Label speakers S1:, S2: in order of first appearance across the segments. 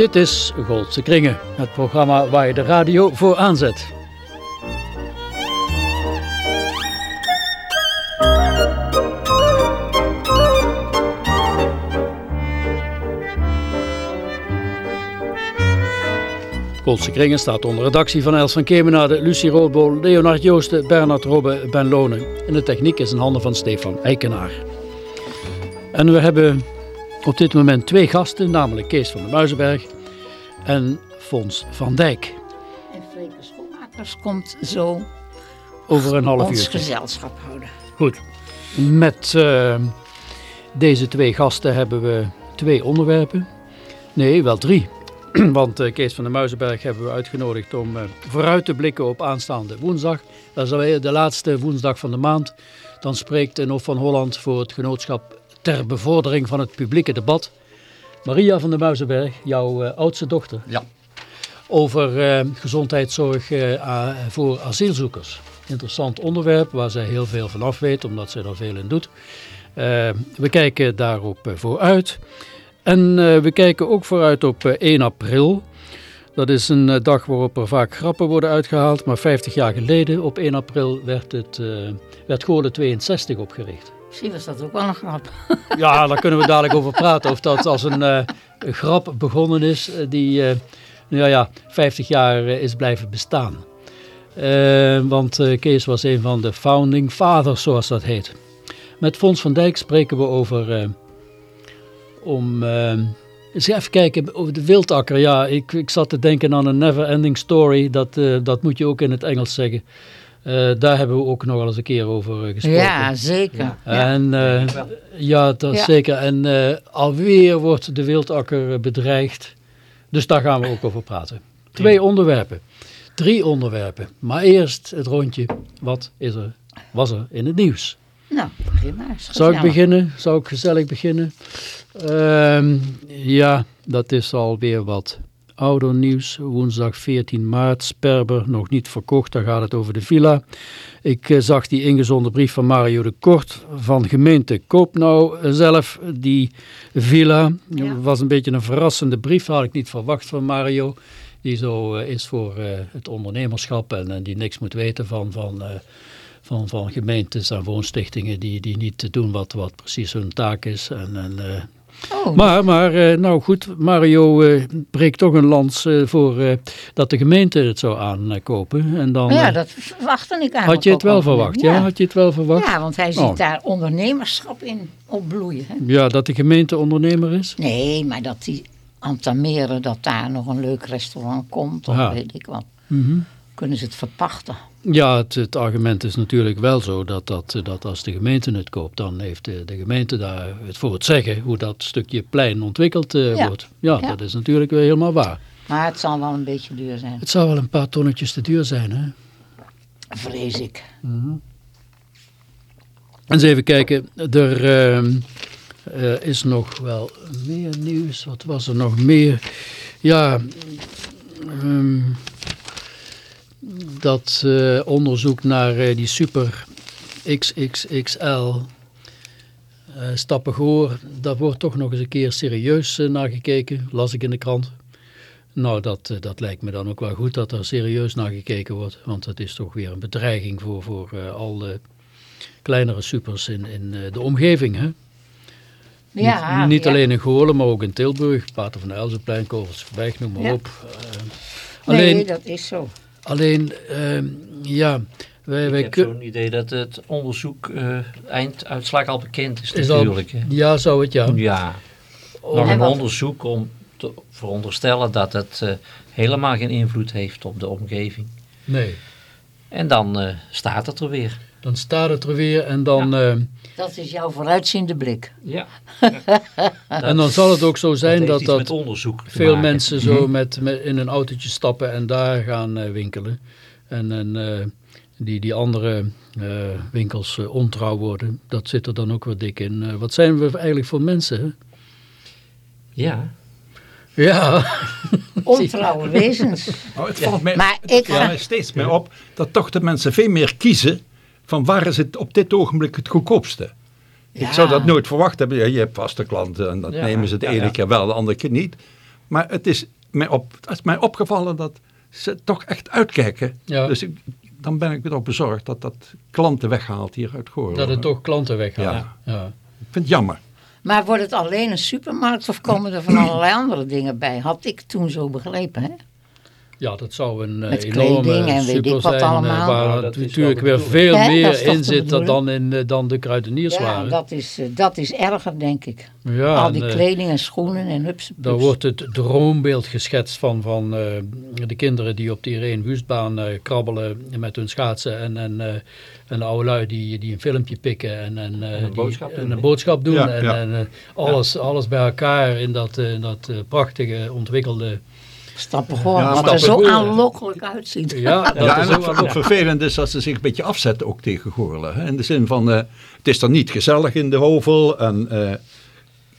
S1: Dit is Goldse Kringen, het programma waar je de radio voor aanzet. Goldse Kringen staat onder redactie van Els van Kemenade, Lucie Roodbol, Leonard Joosten, Bernard Robbe, Ben Lonen. En de techniek is in handen van Stefan Eikenaar. En we hebben op dit moment twee gasten, namelijk Kees van der Muizenberg en Fons van Dijk.
S2: En Freke Schoenmakers komt zo
S1: Over een half
S2: ons
S1: uur.
S2: gezelschap houden.
S1: Goed. Met eh, deze twee gasten hebben we twee onderwerpen. Nee, wel drie. Want eh, Kees van der Muizenberg hebben we uitgenodigd om eh, vooruit te blikken op aanstaande woensdag. Dat is alweer de laatste woensdag van de maand. Dan spreekt Hof van Holland voor het genootschap ter bevordering van het publieke debat. Maria van der Muizenberg, jouw eh, oudste dochter.
S3: Ja.
S1: Over eh, gezondheidszorg eh, voor asielzoekers. Interessant onderwerp waar zij heel veel van af weet, omdat zij er veel in doet. We kijken daarop vooruit. En we kijken ook vooruit op eh, 1 april. Dat is een eh, dag waarop er vaak grappen worden uitgehaald. Maar 50 jaar geleden, op 1 april, werd, het, eh werd Goorlen 62 opgericht.
S2: Zie, was dat ook wel een grap.
S1: Ja, daar kunnen we dadelijk over praten. Of dat als een, eh, grap begonnen is die eh, nou ja, 50 jaar is blijven bestaan. Want Kees was een van de founding fathers, zoals dat heet. Met Fons van Dijk spreken we over... om... eens even kijken over de wildakker. Ja, ik, ik zat te denken aan een never ending story. Dat, eh, dat moet je ook in het Engels zeggen. Eh, daar hebben we ook nog wel eens een keer over eh, gesproken.
S2: Ja, zeker. Ja.
S1: En eh, ja, dat
S2: Ja.
S1: zeker. En eh, alweer wordt de wildakker bedreigd. Dus daar gaan we ook over praten. Twee onderwerpen. Drie onderwerpen. Maar eerst het rondje. Wat is er, was er in het nieuws?
S2: Nou, begin maar.
S1: Zou ik beginnen? Zou ik gezellig beginnen? Ehm, ja, dat is alweer wat ouder nieuws. Woensdag 14 maart, Sperber, nog niet verkocht. Daar gaat het over de villa. Ik eh, zag die ingezonden brief van Mario de Kort van gemeente Koop nou eh, zelf die villa.
S2: Ja.
S1: was een beetje een verrassende brief, had ik niet verwacht van Mario. Die zo eh, is voor het ondernemerschap en, die niks moet weten van, van, van, van gemeentes en woonstichtingen die, die niet doen wat, wat precies hun taak is. En, en,
S2: Oh,
S1: maar, maar eh, nou goed, Mario eh, breekt toch een lans eh, voor dat de gemeente het zou aankopen. En dan,
S2: ja, dat verwachtte ik eigenlijk
S1: had je het wel verwacht? Ja. had je het wel verwacht?
S2: Ja, want hij ziet
S1: Oh.
S2: daar ondernemerschap in opbloeien. Hè?
S1: Ja, dat de gemeente ondernemer is?
S2: Nee, maar dat die Antameren, dat daar nog een leuk restaurant komt, of
S1: Ja.
S2: weet ik wat.
S1: Mhm.
S2: Kunnen ze het verpachten?
S1: Ja, het, het argument is natuurlijk wel zo dat, dat, dat als de gemeente het koopt, dan heeft de, de gemeente daar het voor het zeggen hoe dat stukje plein ontwikkeld eh,
S2: Ja.
S1: wordt. Ja,
S2: Ja.
S1: dat is natuurlijk weer helemaal waar.
S2: Maar het zal wel een beetje duur zijn,
S1: Het zou wel een paar tonnetjes te duur zijn, hè?
S2: vrees ik.
S1: Eens even kijken, er ehm, eh, is nog wel meer nieuws. Wat was er nog meer? Ja, ehm, dat eh, onderzoek naar eh, die super XXXL eh stappen gehoor, daar wordt toch nog eens een keer serieus eh, naar gekeken, las ik in de krant. Nou, dat, eh, dat lijkt me dan ook wel goed dat er serieus naar gekeken wordt, want het is toch weer een bedreiging voor, voor eh, al de kleinere supers in, in eh, de omgeving. Hè?
S2: Ja,
S1: niet niet
S2: ja.
S1: alleen in Goorlen, maar ook in Tilburg, Pater van der Elzenplein, Kovelsberg, noem maar
S2: Ja.
S1: op. Eh, alleen,
S2: Nee, dat is zo.
S1: Alleen ehm, ja, wij,
S4: Ik
S1: wij
S4: heb
S1: kun-
S4: zo'n idee dat het onderzoek eh einduitslag al bekend is,
S1: Is
S4: natuurlijk.
S1: ja, zou het ja.
S4: Ja,
S1: Oh,
S4: nog
S2: En
S4: een
S2: wat-
S4: onderzoek om te veronderstellen dat het eh, helemaal geen invloed heeft op de omgeving.
S1: Nee,
S4: En dan eh, staat het er weer.
S1: Dan staat het er weer en dan, ehm,
S2: Dat is jouw vooruitziende blik.
S4: Ja.
S1: en dan zal het ook zo zijn dat dat
S4: met onderzoek te
S1: veel
S4: maken.
S1: mensen zo met, met in een autootje stappen en daar gaan eh, winkelen. En, en eh, die, die andere eh, winkels eh, ontrouw worden, dat zit er dan ook weer dik in. Eh, wat zijn we eigenlijk voor mensen? Hè?
S4: Ja,
S1: Ja,
S2: Ontrouwe wezens.
S3: Oh, het valt mij,
S2: Maar
S3: het
S2: ik
S3: valt
S2: ga-
S3: mij steeds meer op dat toch de mensen veel meer kiezen van waar is het op dit ogenblik het goedkoopste. Ik zou dat nooit verwacht hebben. Ja, je hebt vaste klanten en dat
S4: Ja,
S3: nemen ze de
S4: ja,
S3: ene
S4: ja.
S3: keer wel, de andere keer niet. Maar het is mij, op, het is mij opgevallen dat ze toch echt uitkijken.
S1: Ja.
S3: Dus ik, dan ben ik erop bezorgd dat dat klanten weghaalt hier uit Goorlen.
S1: Dat het toch klanten weghaalt.
S3: Ja.
S1: Ja.
S3: Ik vind het jammer.
S2: Maar wordt het alleen een supermarkt of komen er van allerlei andere dingen bij? Had ik toen zo begrepen, hè?
S1: Ja, dat zou een eh,
S2: Met
S1: enorme
S2: kleding en weet
S1: super
S2: ik wat
S1: zijn, eh,
S2: allemaal.
S1: Waar
S4: Nou, dat is
S1: natuurlijk weer veel meer in zit dan, in, eh, dan de kruideniers
S2: Ja,
S1: waren.
S2: dat is, eh, dat is erger, denk ik.
S1: Ja,
S2: Al die
S1: eh,
S2: kleding en schoenen en hupse
S1: Daar wordt het droombeeld geschetst van, van eh, de kinderen die op de Irene Wustbaan eh, krabbelen met hun schaatsen en, en, eh, en de oude lui die, die een filmpje pikken en, en, eh,
S4: En een
S1: die-
S4: boodschap doen,
S1: en een
S4: hè?
S1: boodschap doen.
S3: Ja,
S1: en,
S3: ja.
S1: en, eh, alles, alles bij elkaar in dat, eh, in dat eh, prachtige ontwikkelde...
S2: Stappen gewoon,
S3: Ja,
S2: wat er zo
S1: Stappen
S2: aanlokkelijk uitziet.
S1: Ja, dat
S3: ja,
S1: is
S3: en
S1: ook
S3: het vervelende is dat ze zich een beetje afzetten ook tegen Goorlen. Hè? In de zin van, eh, het is dan niet gezellig in de hovel. En, eh,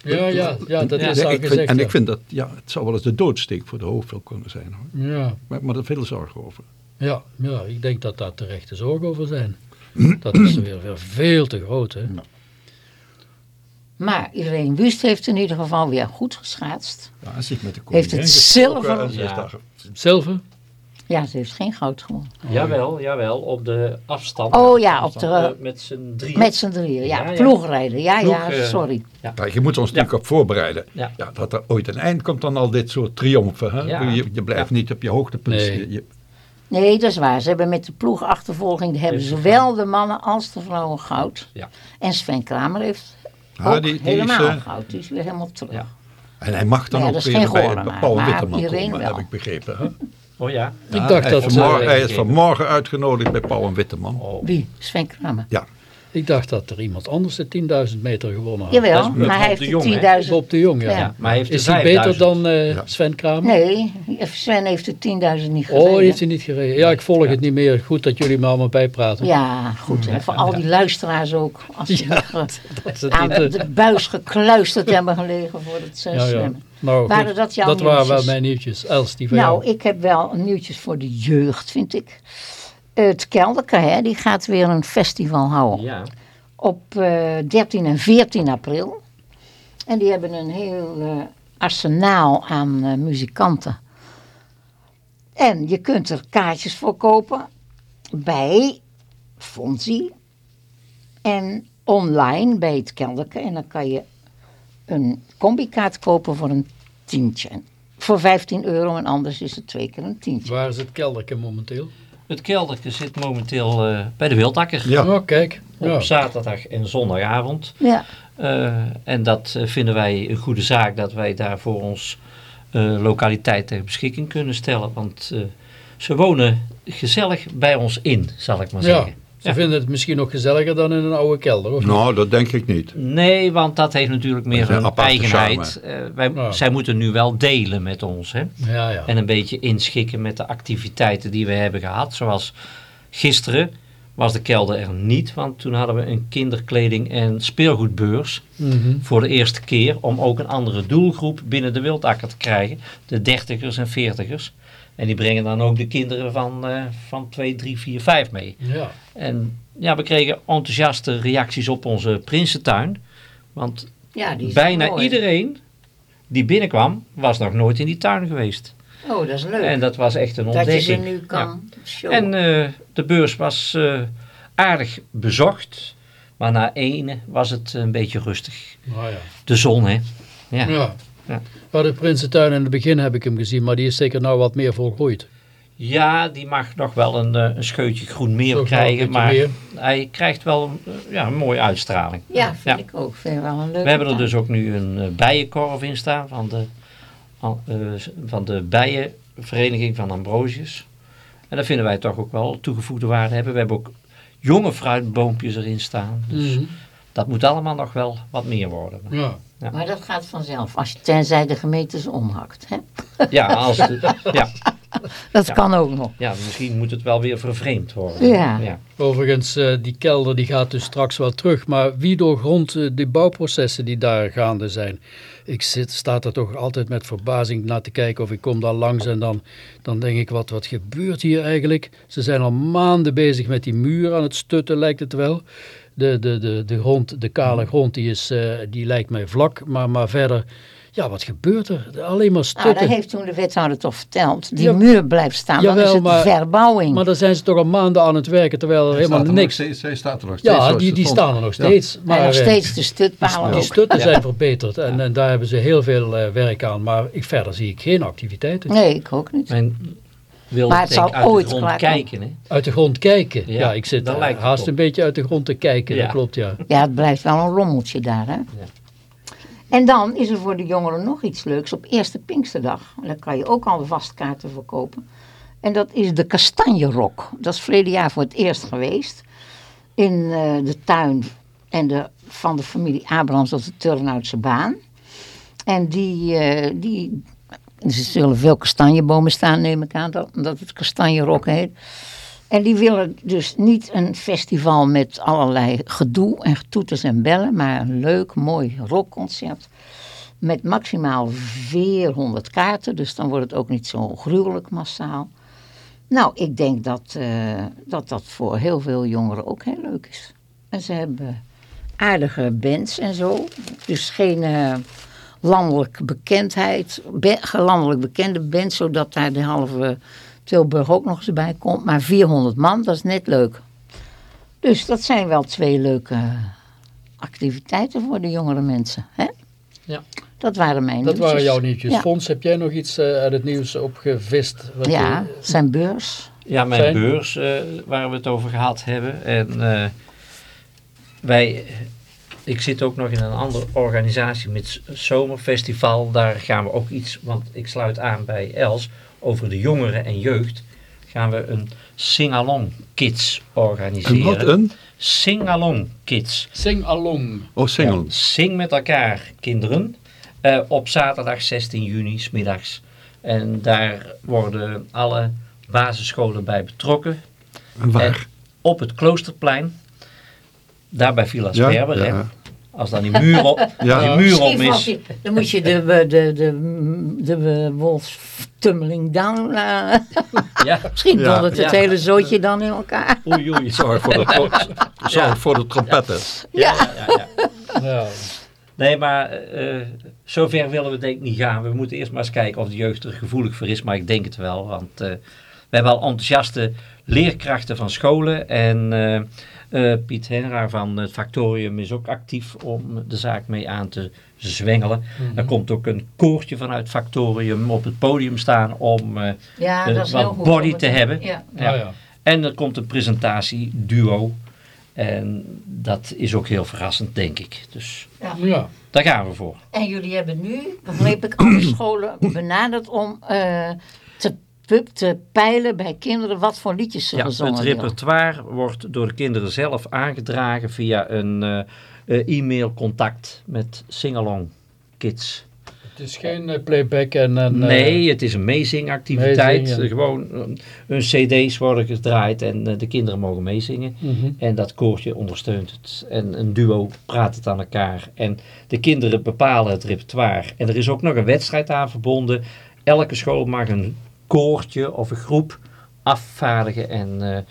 S1: ja, ja, ja, dat is
S3: ja,
S1: al
S3: ik vind,
S1: gezegd.
S3: en
S1: ja.
S3: ik vind dat, ja, het zou wel eens de doodsteek voor de hoofdvol kunnen zijn. Hoor.
S1: Ja,
S3: Maar, maar daar veel zorgen over.
S1: ja, ja, ik denk dat daar terechte zorgen over zijn. Dat is weer, weer veel te groot, hè?
S2: Maar Irene Wust heeft in ieder geval weer goed geschaatst.
S3: Ja, en zich met de
S2: Heeft het zilver-
S4: Ja.
S1: Zilver?
S2: Ja, ze heeft geen goud gewonnen.
S4: Jawel, jawel, op de afstand.
S2: Oh ja, op de,
S4: Eh, met z'n drieën.
S2: met z'n drieën. Ja,
S4: Ja, ja.
S2: ploegrijden. Ja,
S4: Ploeg,
S2: ja,
S4: eh,
S2: sorry.
S3: Ja, je moet ons natuurlijk op voorbereiden.
S4: Ja.
S3: Ja, dat er ooit een eind komt aan al dit soort triomfen. Hè?
S4: Ja.
S3: Je, je blijft
S4: Ja.
S3: niet op je hoogtepunt.
S1: Nee.
S3: Je-
S2: Nee, dat is waar. Ze hebben met de ploegachtervolging hebben zowel de mannen als de vrouwen goud.
S4: Ja.
S2: En Sven Kramer heeft
S3: Die- die is,
S2: helemaal
S3: eh,
S2: goud. Die is weer helemaal terug.
S4: Ja.
S3: en hij mag dan
S2: ja,
S3: ook
S2: dat is
S3: weer
S2: geen
S3: bij, Paul
S2: maar
S3: Witteman komen,
S2: wel.
S3: heb ik begrepen. Hè?
S4: Oh ja.
S1: Ik dacht
S3: hij
S1: dat,
S3: is vanmorgen, hij is vanmorgen uitgenodigd bij Paul en Witteman.
S4: Oh.
S2: Wie? Sven Kramer.
S3: Ja,
S1: Ik dacht dat er iemand anders de 10.000 meter gewonnen had.
S2: Jawel, maar
S4: Bob
S2: hij heeft
S4: de
S2: de
S4: Jong, hè?
S2: 10.000.
S1: Bob de Jong, ja.
S4: Maar hij heeft
S1: Is hij beter
S4: 5000.
S1: dan eh,
S3: Ja.
S1: Sven Kramer?
S2: Nee, Sven heeft de 10.000 niet gereden.
S1: Oh, die heeft hij niet gereden. Ja, ik volg het niet meer. Goed dat jullie me allemaal bijpraten.
S2: Ja, goed. En voor al die luisteraars ook. Als ze eh, aan
S1: eh,
S2: de buis gekluisterd hebben gelegen voor het uh,
S1: ja, ja.
S2: zwemmen.
S1: Nou,
S2: Waren
S1: goed,
S2: dat jouw
S1: dat waren wel mijn nieuwtjes. Els, die van
S2: Nou,
S1: jou.
S2: ik heb wel nieuwtjes voor de jeugd, vind ik. Het Kelderke, hè, die gaat weer een festival houden.
S4: Ja.
S2: Op eh, 13 en 14 april. En die hebben een heel eh, arsenaal aan eh, muzikanten. En je kunt er kaartjes voor kopen bij Fonzie en online bij het Kelderke. En dan kan je een combi-kaart kopen voor een tientje. Voor 15 euro en anders is het twee keer een tientje.
S1: Waar is het kelderke momenteel?
S4: Het kelderke zit momenteel eh, bij de Wildakker.
S3: Ja.
S1: Oh, kijk.
S4: Op zaterdag en zondagavond.
S2: Ja,
S4: Eh, en dat eh, vinden wij een goede zaak dat wij daar voor ons eh, lokaliteit ter beschikking kunnen stellen. Want eh, ze wonen gezellig bij ons in, zal ik maar
S1: Ja,
S4: zeggen.
S1: Ze
S4: Ja.
S1: vinden het misschien nog gezelliger dan in een oude kelder, of niet?
S3: Nou, dat denk ik niet.
S4: Nee, want dat heeft natuurlijk meer
S3: een
S4: eigenheid. Eh, wij,
S1: Ja.
S4: Zij moeten nu wel delen met ons. Hè?
S1: Ja, ja.
S4: En een beetje inschikken met de activiteiten die we hebben gehad. Zoals gisteren was de kelder er niet. Want toen hadden we een kinderkleding- en speelgoedbeurs.
S1: Mhm.
S4: Voor de eerste keer. Om ook een andere doelgroep binnen de wildakker te krijgen. De dertigers en veertigers. En die brengen dan ook de kinderen van, eh, van 2, 3, 4, 5 mee.
S1: ja.
S4: En ja, we kregen enthousiaste reacties op onze Prinsentuin. Want
S2: ja die
S4: bijna
S2: mooi.
S4: iedereen die binnenkwam, was nog nooit in die tuin geweest.
S2: Oh, dat is leuk.
S4: En dat was echt een
S2: dat je ze
S4: ontdekking.
S2: nu
S4: Ja.
S2: kan showen.
S4: En eh, de beurs was eh, aardig bezocht. Maar na ene was het een beetje rustig.
S1: Nou ja.
S4: De zon, hè. Ja.
S1: Ja.
S4: Ja.
S1: Maar de Prinsentuin in het begin heb ik hem gezien, maar die is zeker nou wat meer volgroeid.
S4: Ja, die mag nog wel een, eh, een scheutje groen meer krijgen. Maar
S1: meer.
S4: hij krijgt wel een, eh, ja, een mooie uitstraling.
S2: ja, vind
S4: Ja.
S2: ik ook. Vind ik wel een leuke
S4: We hebben er dus ook nu een eh, bijenkorf in staan van de, van de bijenvereniging van Ambrosius. En dat vinden wij toch ook wel toegevoegde waarde hebben. We hebben ook jonge fruitboompjes erin staan. Dus
S1: Mhm.
S4: dat moet allemaal nog wel wat meer worden.
S1: Ja.
S2: Maar dat gaat vanzelf. Als je, tenzij de gemeente ze omhakt. Hè?
S4: Ja, als de- ja,
S2: Dat
S4: Ja.
S2: kan ook nog.
S4: ja, misschien moet het wel weer vervreemd worden.
S2: Ja.
S1: Overigens, eh, die kelder die gaat dus straks wel terug. Maar wie doorgrondt eh, die bouwprocessen die daar gaande zijn? Ik zit, sta er toch altijd met verbazing naar te kijken of ik kom daar langs en dan, dan denk ik, wat, wat gebeurt hier eigenlijk? Ze zijn al maanden bezig met die muur aan het stutten, lijkt het wel. De, de, de, de grond, de kale grond, die, is, eh, die lijkt mij vlak, maar, maar verder... ja, wat gebeurt er? Alleen maar
S2: Nou,
S1: stukken.
S2: dat heeft toen de wethouder toch verteld. Die
S1: Ja.
S2: muur blijft staan, dan
S1: Jawel,
S2: is het
S1: maar-
S2: verbouwing.
S1: Maar dan zijn ze toch al maanden aan het werken, terwijl er
S3: Hij
S1: helemaal
S3: er
S1: niks...
S3: steeds- Hij staat er nog steeds.
S1: Ja, die, die staan er nog
S3: Ja.
S1: steeds. Maar
S2: en nog
S1: eh,
S2: steeds de stutpalen
S1: die
S2: ook.
S1: stutten zijn verbeterd en, en daar hebben ze heel veel eh, werk aan. Maar ik, verder zie ik geen activiteiten.
S2: Nee, ik ook niet.
S4: Men wil
S2: Maar het zal
S4: uit
S2: ooit
S4: de grond
S2: klaarkomen.
S4: kijken. Hè?
S1: Uit de grond kijken. Ja,
S4: Ja,
S1: ik zit haast een beetje uit de grond te kijken.
S4: Ja.
S1: Dat klopt, ja.
S2: Ja, het blijft wel een rommeltje daar, hè. En dan is er voor de jongeren nog iets leuks. Op eerste Pinksterdag, daar kan je ook al de vastkaarten voor kopen. En dat is de kastanjerok. Dat is verleden jaar voor het eerst geweest. In eh, de tuin en de, van de familie Abrams op de Turnhoutse baan. En die, eh, die, er zullen veel kastanjebomen staan, neem ik aan, dat, omdat het kastanjerok heet. En die willen dus niet een festival met allerlei gedoe en toeters en bellen, maar een leuk, mooi rockconcert. Met maximaal 400 kaarten, dus dan wordt het ook niet zo gruwelijk massaal. Nou, ik denk dat, eh, dat dat voor heel veel jongeren ook heel leuk is. En ze hebben aardige bands en zo. Dus geen eh, landelijk bekendheid, be- landelijk bekende band, zodat daar de halve Tilburg ook nog eens bij komt. Maar 400 man, dat is net leuk. Dus dat zijn wel twee leuke activiteiten voor de jongere mensen. Hè?
S4: Ja.
S2: Dat waren mijn
S1: Dat waren jouw nieuwtjes.
S2: Ja,
S1: Fons, heb jij nog iets eh, uit het nieuws opgevist? Wat
S2: ja
S1: je-
S2: zijn beurs.
S4: Ja, mijn
S1: Zijn-
S4: beurs eh, waar we het over gehad hebben. En eh, wij, ik zit ook nog in een andere organisatie met zomerfestival. Daar gaan we ook iets, want ik sluit aan bij Els, over de jongeren en jeugd. Gaan we een Sing-along Kids organiseren.
S3: En wat een?
S4: Sing-along Kids.
S1: Sing along.
S3: Oh, single.
S4: Zing met elkaar, kinderen. eh, op zaterdag 16 juni, 's middags. En daar worden alle basisscholen bij betrokken.
S3: En waar?
S4: En op het Kloosterplein. Daar bij Villa Sperber.
S3: ja.
S4: Als dan die muur op,
S3: Ja.
S4: die muur op is.
S2: dan moet je de, de, de, de, de wolfstummeling down. eh,
S4: Ja,
S2: misschien
S3: Ja.
S2: dondert het
S4: Ja.
S2: hele zootje dan in elkaar.
S4: oei oei.
S3: Zorg voor de, zorg voor de trompetten.
S4: Ja, ja, ja, ja.
S1: Ja.
S4: Nee, maar eh, zover willen we denk ik niet gaan. We moeten eerst maar eens kijken of de jeugd er gevoelig voor is. Maar ik denk het wel. Want eh, we hebben al enthousiaste leerkrachten van scholen. En eh, eh, Piet Henra van het Factorium is ook actief om de zaak mee aan te zwengelen. Er komt ook een koortje vanuit Factorium op het podium staan om eh,
S2: Ja,
S4: wat
S2: goed.
S4: body te hebben.
S2: Ja.
S4: Ja.
S1: Ah, ja.
S4: En er komt een presentatie duo. En dat is ook heel verrassend, denk ik. Dus
S1: Ja.
S4: daar gaan we voor.
S2: En jullie hebben nu, begreep ik, alle scholen benaderd om eh, te, pu- te peilen bij kinderen wat voor liedjes ze
S4: Ja,
S2: gezongen
S4: het repertoire wordt door de kinderen zelf aangedragen via een eh, eh, e-mailcontact met Singalong Kids.
S1: Het is geen eh, playback en... en
S4: nee, het is een meezingactiviteit.
S1: meezingen.
S4: Gewoon eh, hun cd's worden gedraaid en de kinderen mogen meezingen.
S1: mhm.
S4: En dat koortje ondersteunt het. En een duo praat het aan elkaar. En de kinderen bepalen het repertoire. En er is ook nog een wedstrijd aan verbonden. Elke school mag een koortje of een groep afvaardigen. En eh,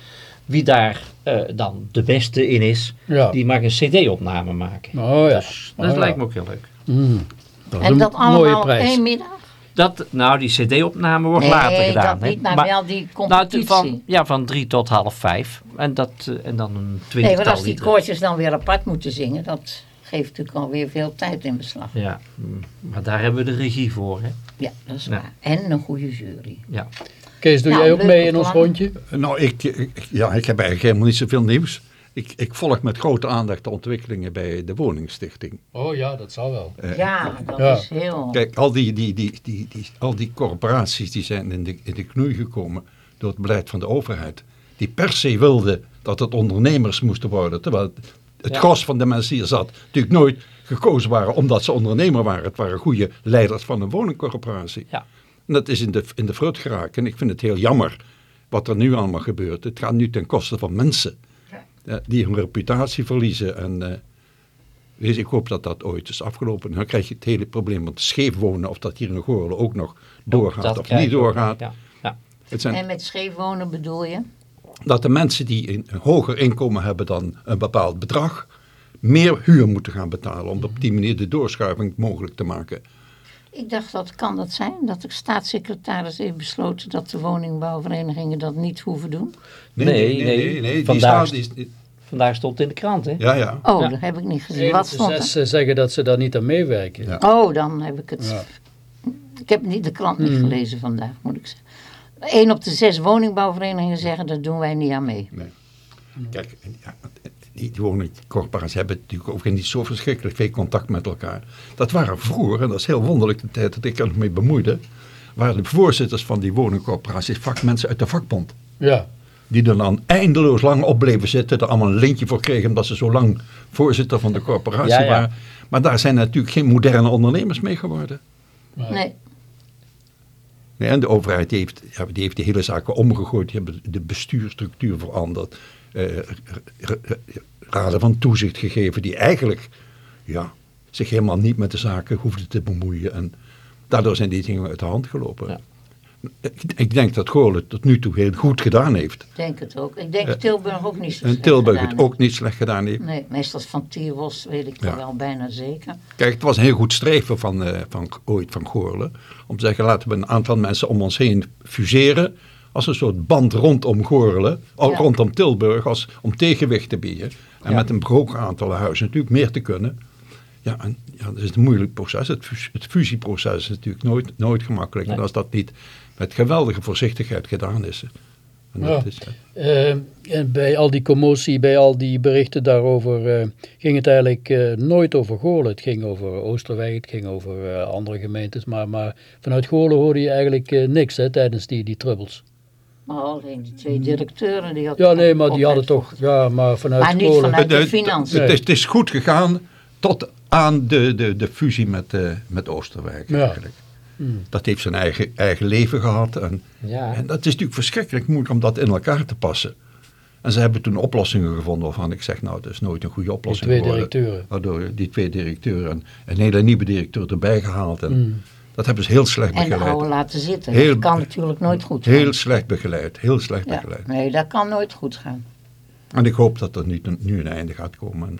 S4: wie daar eh, dan de beste in is,
S1: Ja.
S4: die mag een cd-opname maken.
S1: Oh ja.
S4: Dus dat
S1: Oh, ja.
S4: lijkt me ook heel leuk.
S1: Mm. Dat
S2: En dat allemaal één middag?
S4: Dat, nou, die cd-opname wordt
S2: nee,
S4: later gedaan.
S2: dat
S4: hè.
S2: niet, maar, wel die
S4: nou,
S2: competitie.
S4: van, ja, van drie tot half vijf. En, dat, eh, en dan een
S2: nee,
S4: twintigtal
S2: want als die
S4: liederen.
S2: koortjes dan weer apart moeten zingen, dat geeft natuurlijk alweer veel tijd in beslag.
S4: Ja, mm, maar daar hebben we de regie voor. Hè?
S2: Ja, dat is
S4: Ja.
S2: waar. En een goede jury.
S4: Ja.
S1: Kees, doe
S2: Nou,
S1: jij ook mee in ons rondje?
S3: Nou, ik, ik- ja, ik heb eigenlijk helemaal niet zoveel nieuws. Ik, ik volg met grote aandacht de ontwikkelingen bij de woningstichting.
S1: Oh ja, dat zou wel.
S3: Eh,
S2: Ja, dat
S1: Ja.
S2: is heel...
S3: Kijk, al die, die, die, die, die, al die corporaties die zijn in de, in de knoei gekomen door het beleid van de overheid. Die per se wilden dat het ondernemers moesten worden. Terwijl het
S4: Ja.
S3: gros van de mensen hier zat natuurlijk nooit gekozen waren omdat ze ondernemer waren. Het waren goede leiders van een woningcorporatie.
S4: Ja.
S3: En dat is in de, in de frut geraakt. En ik vind het heel jammer wat er nu allemaal gebeurt. Het gaat nu ten koste van mensen. eh, die hun reputatie verliezen. En eh, dus ik hoop dat dat ooit is afgelopen. Dan krijg je het hele probleem van scheef wonen. Of dat hier in Goorlen ook nog doorgaat
S4: Dat
S3: of niet doorgaat.
S4: Ja. Ja.
S3: Het zijn,
S2: En met scheef wonen bedoel je?
S3: dat de mensen die een hoger inkomen hebben dan een bepaald bedrag... meer huur moeten gaan betalen. Om op die manier de doorschuiving mogelijk te maken.
S2: Ik dacht, dat kan dat zijn? Dat de staatssecretaris heeft besloten dat de woningbouwverenigingen dat niet hoeven doen?
S4: Nee, nee,
S3: die
S4: vandaag-
S3: staat- die- die-
S4: Vandaag stond het in de krant, hè?
S3: ja, ja.
S2: Oh,
S4: Ja.
S2: dat heb ik niet gezien.
S1: Eén
S2: Wat
S1: op de
S2: stond er?
S1: zes eh, zeggen dat ze daar niet aan meewerken.
S3: Ja.
S2: Oh, dan heb ik het.
S1: Ja.
S2: Ik heb niet de krant niet
S1: Hmm.
S2: gelezen vandaag, moet ik zeggen. Eén op de zes woningbouwverenigingen zeggen, daar doen wij niet aan mee.
S3: Kijk, ja, die, die woningcorporaties hebben natuurlijk ook niet zo verschrikkelijk veel contact met elkaar. Dat waren vroeger, en dat is heel wonderlijk de tijd dat ik er nog mee bemoeide, waren de voorzitters van die woningcorporaties vakmensen uit de vakbond.
S1: Ja.
S3: Die er dan eindeloos lang op bleven zitten, er allemaal een lintje voor kregen omdat ze zo lang voorzitter van de corporatie
S4: Ja, ja.
S3: waren. Maar daar zijn natuurlijk geen moderne ondernemers mee geworden.
S2: Nee.
S3: Nee, en de overheid die heeft, ja, die heeft die hele zaken omgegooid. Die hebben de bestuurstructuur veranderd. Eh, r- r- raden van toezicht gegeven die eigenlijk ja, zich helemaal niet met de zaken hoefden te bemoeien. En daardoor zijn die dingen uit de hand gelopen.
S4: Ja.
S3: Ik, denk dat Goorlen het tot nu toe heel goed gedaan heeft.
S2: Ik denk het ook. Ik denk
S3: Eh,
S2: dat Tilburg ook niet zo
S3: En
S2: slecht
S3: Tilburg
S2: gedaan
S3: het ook niet slecht gedaan heeft.
S2: Nee, meestal van Tierwos weet ik
S3: Ja.
S2: wel bijna zeker.
S3: Kijk, het was een heel goed streven van, eh, van ooit van Goorlen. Om te zeggen, laten we een aantal mensen om ons heen fuseren. Als een soort band rondom Goorlen, oh,
S2: Ja.
S3: rondom Tilburg, als, om tegenwicht te bieden. En
S4: Ja.
S3: met een hoog aantal huizen natuurlijk meer te kunnen. Ja, en, ja, dat is een moeilijk proces. Het, fus- het fusieproces is natuurlijk nooit, nooit gemakkelijk.
S4: Nee.
S3: En als dat niet met geweldige voorzichtigheid gedaan is. En dat
S1: Ja.
S3: is
S1: Eh, en bij al die commotie, bij al die berichten daarover, eh, ging het eigenlijk eh, nooit over Goorlen. Het ging over Oosterwijk, het ging over eh, andere gemeentes. Maar, maar vanuit Goorlen hoorde je eigenlijk niks hè, tijdens die, die troubles.
S2: Maar alleen die twee directeuren die had
S1: Ja, nee, maar die hadden toch, ja, maar vanuit
S2: Maar niet vanuit- de financiën.
S3: Het, is, het is goed gegaan tot aan de, de, de fusie met, eh, met Oosterwijk
S1: Ja.
S3: eigenlijk.
S1: Hmm.
S3: Dat heeft zijn eigen, eigen leven gehad. En,
S4: Ja.
S3: en dat is natuurlijk verschrikkelijk moeilijk om dat in elkaar te passen. En ze hebben toen oplossingen gevonden waarvan ik zeg, nou, dat is nooit een goede
S1: Die
S3: oplossing
S1: twee
S3: geworden.
S1: directeuren.
S3: Waardoor die twee directeuren en een hele nieuwe directeur erbij gehaald. En
S1: Hmm.
S3: Dat hebben ze heel slecht
S2: En de
S3: begeleid.
S2: oude laten zitten.
S3: Heel-
S2: dat kan natuurlijk nooit goed gaan.
S3: Heel slecht begeleid, heel slecht
S2: ja.
S3: begeleid.
S2: Nee, dat kan nooit goed gaan.
S3: En ik hoop dat er nu, nu een einde gaat komen. En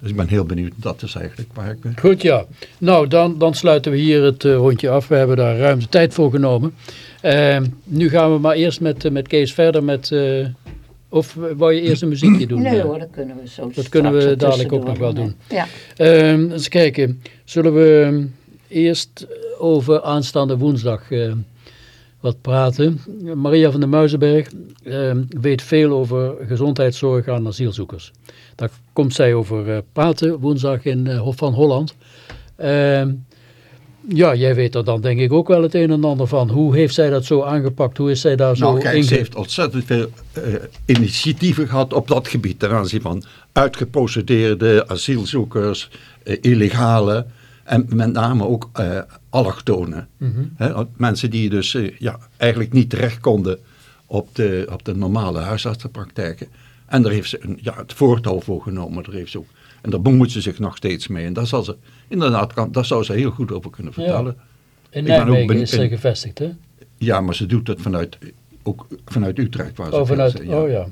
S3: dus ik ben heel benieuwd. Dat is eigenlijk waar ik ben.
S1: Goed, ja. Nou, dan, dan sluiten we hier het eh, rondje af. We hebben daar ruim de tijd voor genomen. Eh, nu gaan we maar eerst met, eh, met Kees verder met... eh, of wou je eerst een muziekje doen?
S2: Nee hoor, dat kunnen we zo
S1: Dat kunnen we dadelijk ook nog wel
S2: Ja.
S1: Ehm, eens kijken. Zullen we ehm, eerst over aanstaande woensdag eh, wat praten? Maria van der Muizenberg ehm, weet veel over gezondheidszorg aan asielzoekers. Daar komt zij over eh, praten woensdag in eh, Hof van Holland. Ehm, ja, jij weet er dan denk ik ook wel het een en ander van. Hoe heeft zij dat zo aangepakt? Hoe is zij daar zo
S3: Nou, kijk,
S1: in?
S3: ze heeft ontzettend veel eh, initiatieven gehad op dat gebied. Ten aanzien van uitgeprocedeerde asielzoekers, eh, illegale en met name ook eh allochtonen.
S1: Mhm.
S3: Hè, mensen die dus eh, ja, eigenlijk niet terecht konden op de, op de normale huisartsenpraktijken. En daar heeft ze een, ja, het voortouw voor genomen. Daar heeft ze ook, en daar bemoeit ze zich nog steeds mee. En daar, zal ze, inderdaad, kan, daar zou ze heel goed over kunnen
S1: Ja.
S3: vertellen.
S1: In
S3: ik ben ook
S1: Nijmegen
S3: ben-
S1: is
S3: ben-
S1: gevestigd, hè?
S3: Ja, maar ze doet het vanuit, ook vanuit Utrecht. Waar ze
S1: Oh, vanuit,
S3: zijn, ja.
S1: oh ja.